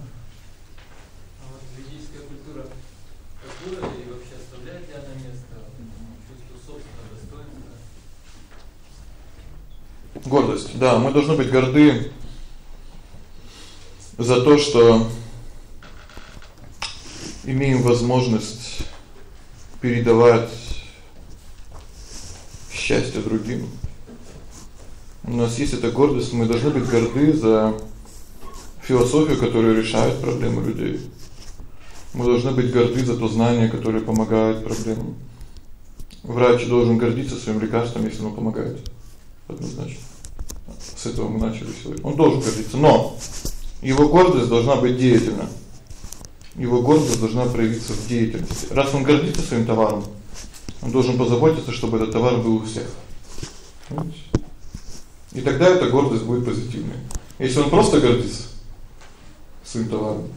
А вот ведическая культура культура и вообще оставляет ли она место чувству собственного достоинства? Гордость. Да, мы должны быть горды за то, что имеем возможность передавать счастье другим. У нас есть эта гордость, мы должны быть горды за философию, которая решает проблемы людей. Мы должны быть горды за то знание, которое помогает проблемам. Врач должен гордиться своим лекарством, если оно помогает. Однозначно. С этого мы начали сегодня. Он должен гордиться, но его гордость должна быть деятельна. Его гордость должна проявиться в деятельности. Раз он гордится своим товаром, он должен позаботиться, чтобы этот товар был у всех. Понимаете? И тогда эта гордость будет позитивной. Если он просто гордится своим товаром,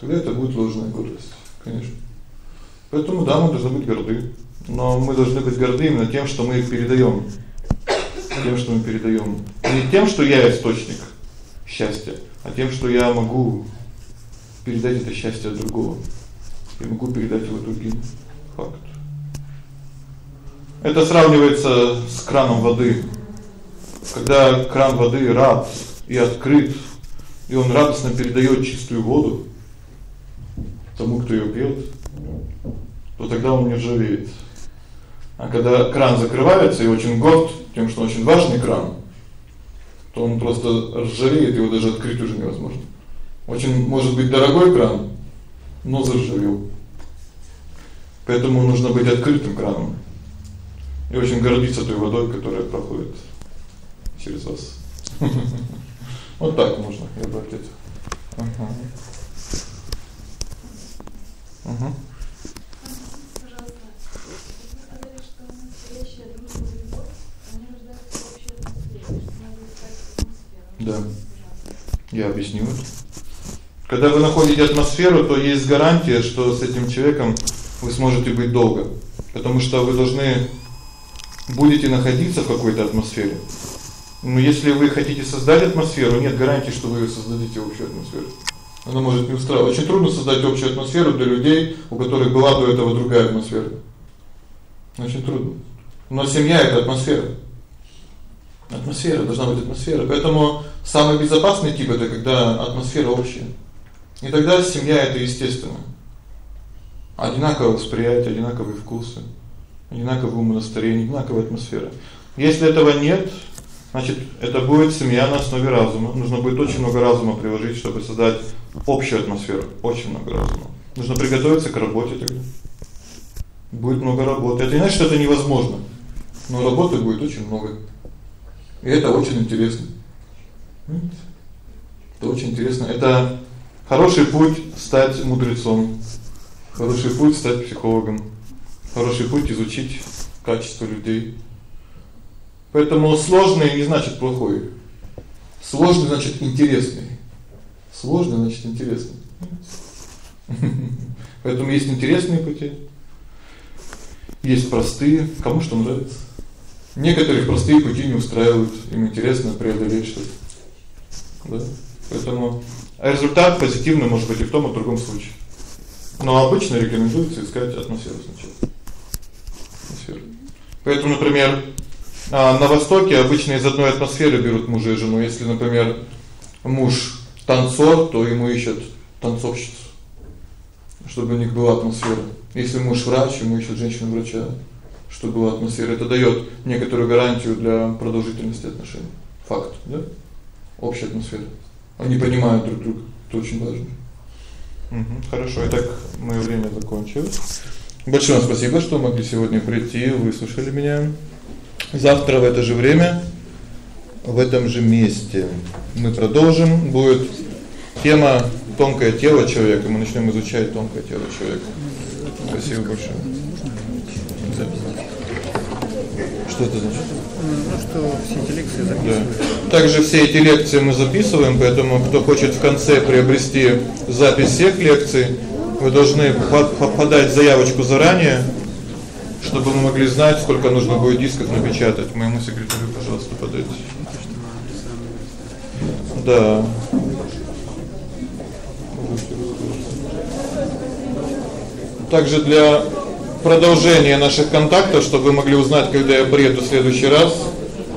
тогда это будет ложная гордость, Конечно. Поэтому да, мы должны быть горды. Но мы должны быть горды именно тем, что мы передаём. Тем, что мы передаём. Не тем, что я источник счастья, а тем, что я могу передать это счастье другому. Я могу передать его другим. Факт. Это сравнивается с краном воды. Когда кран воды рад и открыт, и он радостно передаёт чистую воду тому, кто её пьёт, то тогда он не ржавеет. А когда кран закрывается и очень горд тем, что очень важный кран, то он просто ржавеет, его даже открыть уже невозможно. Очень может быть дорогой кран, но заржавел. Поэтому нужно быть открытым краном. И очень гордиться той водой, которая проходит через вас. Вот так можно, ответил. Ага. Ага. Да. Я объясню. Когда вы находите атмосферу, то есть гарантия, что с этим человеком вы сможете быть долго. Потому что вы должны будете находиться в какой-то атмосфере. Но если вы хотите создать атмосферу, нет гарантии, что вы создадите общую атмосферу. Она может не устраивать. Очень трудно создать общую атмосферу для людей, у которых была до этого другая атмосфера. Очень трудно. Но семья это атмосфера. Атмосфера должна быть атмосфера. Поэтому самый безопасный тип это когда атмосфера общая. И тогда семья это естественно. Одинаковое восприятие, одинаковые вкусы, одинаковое умонастроение, одинаковая атмосфера. Если этого нет, значит, это будет семья на основе разума. Нужно будет очень много разума приложить, чтобы создать общую атмосферу, очень много разума. Нужно приготовиться к работе тогда. Будет много работы. Это не значит, что это невозможно. Но работы будет очень много. И это очень интересно. Это очень интересно. Это хороший путь стать мудрецом. Хороший путь стать психологом. Хороший путь изучить качество людей. Поэтому сложный не значит плохой. Сложный значит интересный. Сложный значит интересный. Поэтому есть интересные пути. Есть простые, кому что нравится. Некоторых простые пути не устраивают, им интересно преодолеть что-то. Да? Поэтому результат позитивный может быть и в том, и в другом случае. Но обычно рекомендуется искать атмосферу сначала. Атмосферу. Поэтому, например, а, на востоке обычно из одной атмосферы берут мужа и жену. Если, например, муж танцор, то ему ищут танцовщицу, чтобы у них была атмосфера. Если муж врач, ему ищут женщину-врача чтобы была атмосфера. Это даёт некоторую гарантию для продолжительности отношений. Факт, да? Общая атмосфера. Они понимают друг друга. Это очень важно. Угу, хорошо. Итак, моё время закончилось. Большое вам спасибо, что могли сегодня прийти, выслушали меня. Завтра в это же время в этом же месте мы продолжим. Будет тема тонкое тело человека. Мы начнём изучать тонкое тело человека. Спасибо большое. Что это значит? Ну, что все эти лекции записывают. Да. Также все эти лекции мы записываем, поэтому кто хочет в конце приобрести запись всех лекций, вы должны подать заявочку заранее, чтобы мы могли знать, сколько нужно будет дисков напечатать. Моему секретарю, пожалуйста, подайте. Да. Также для продолжение наших контактов, чтобы вы могли узнать, когда я приеду в следующий раз.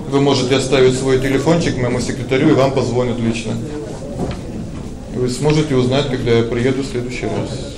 Вы можете оставить свой телефончик моему секретарю, и вам позвонят лично. Вы сможете узнать, когда я приеду в следующий раз.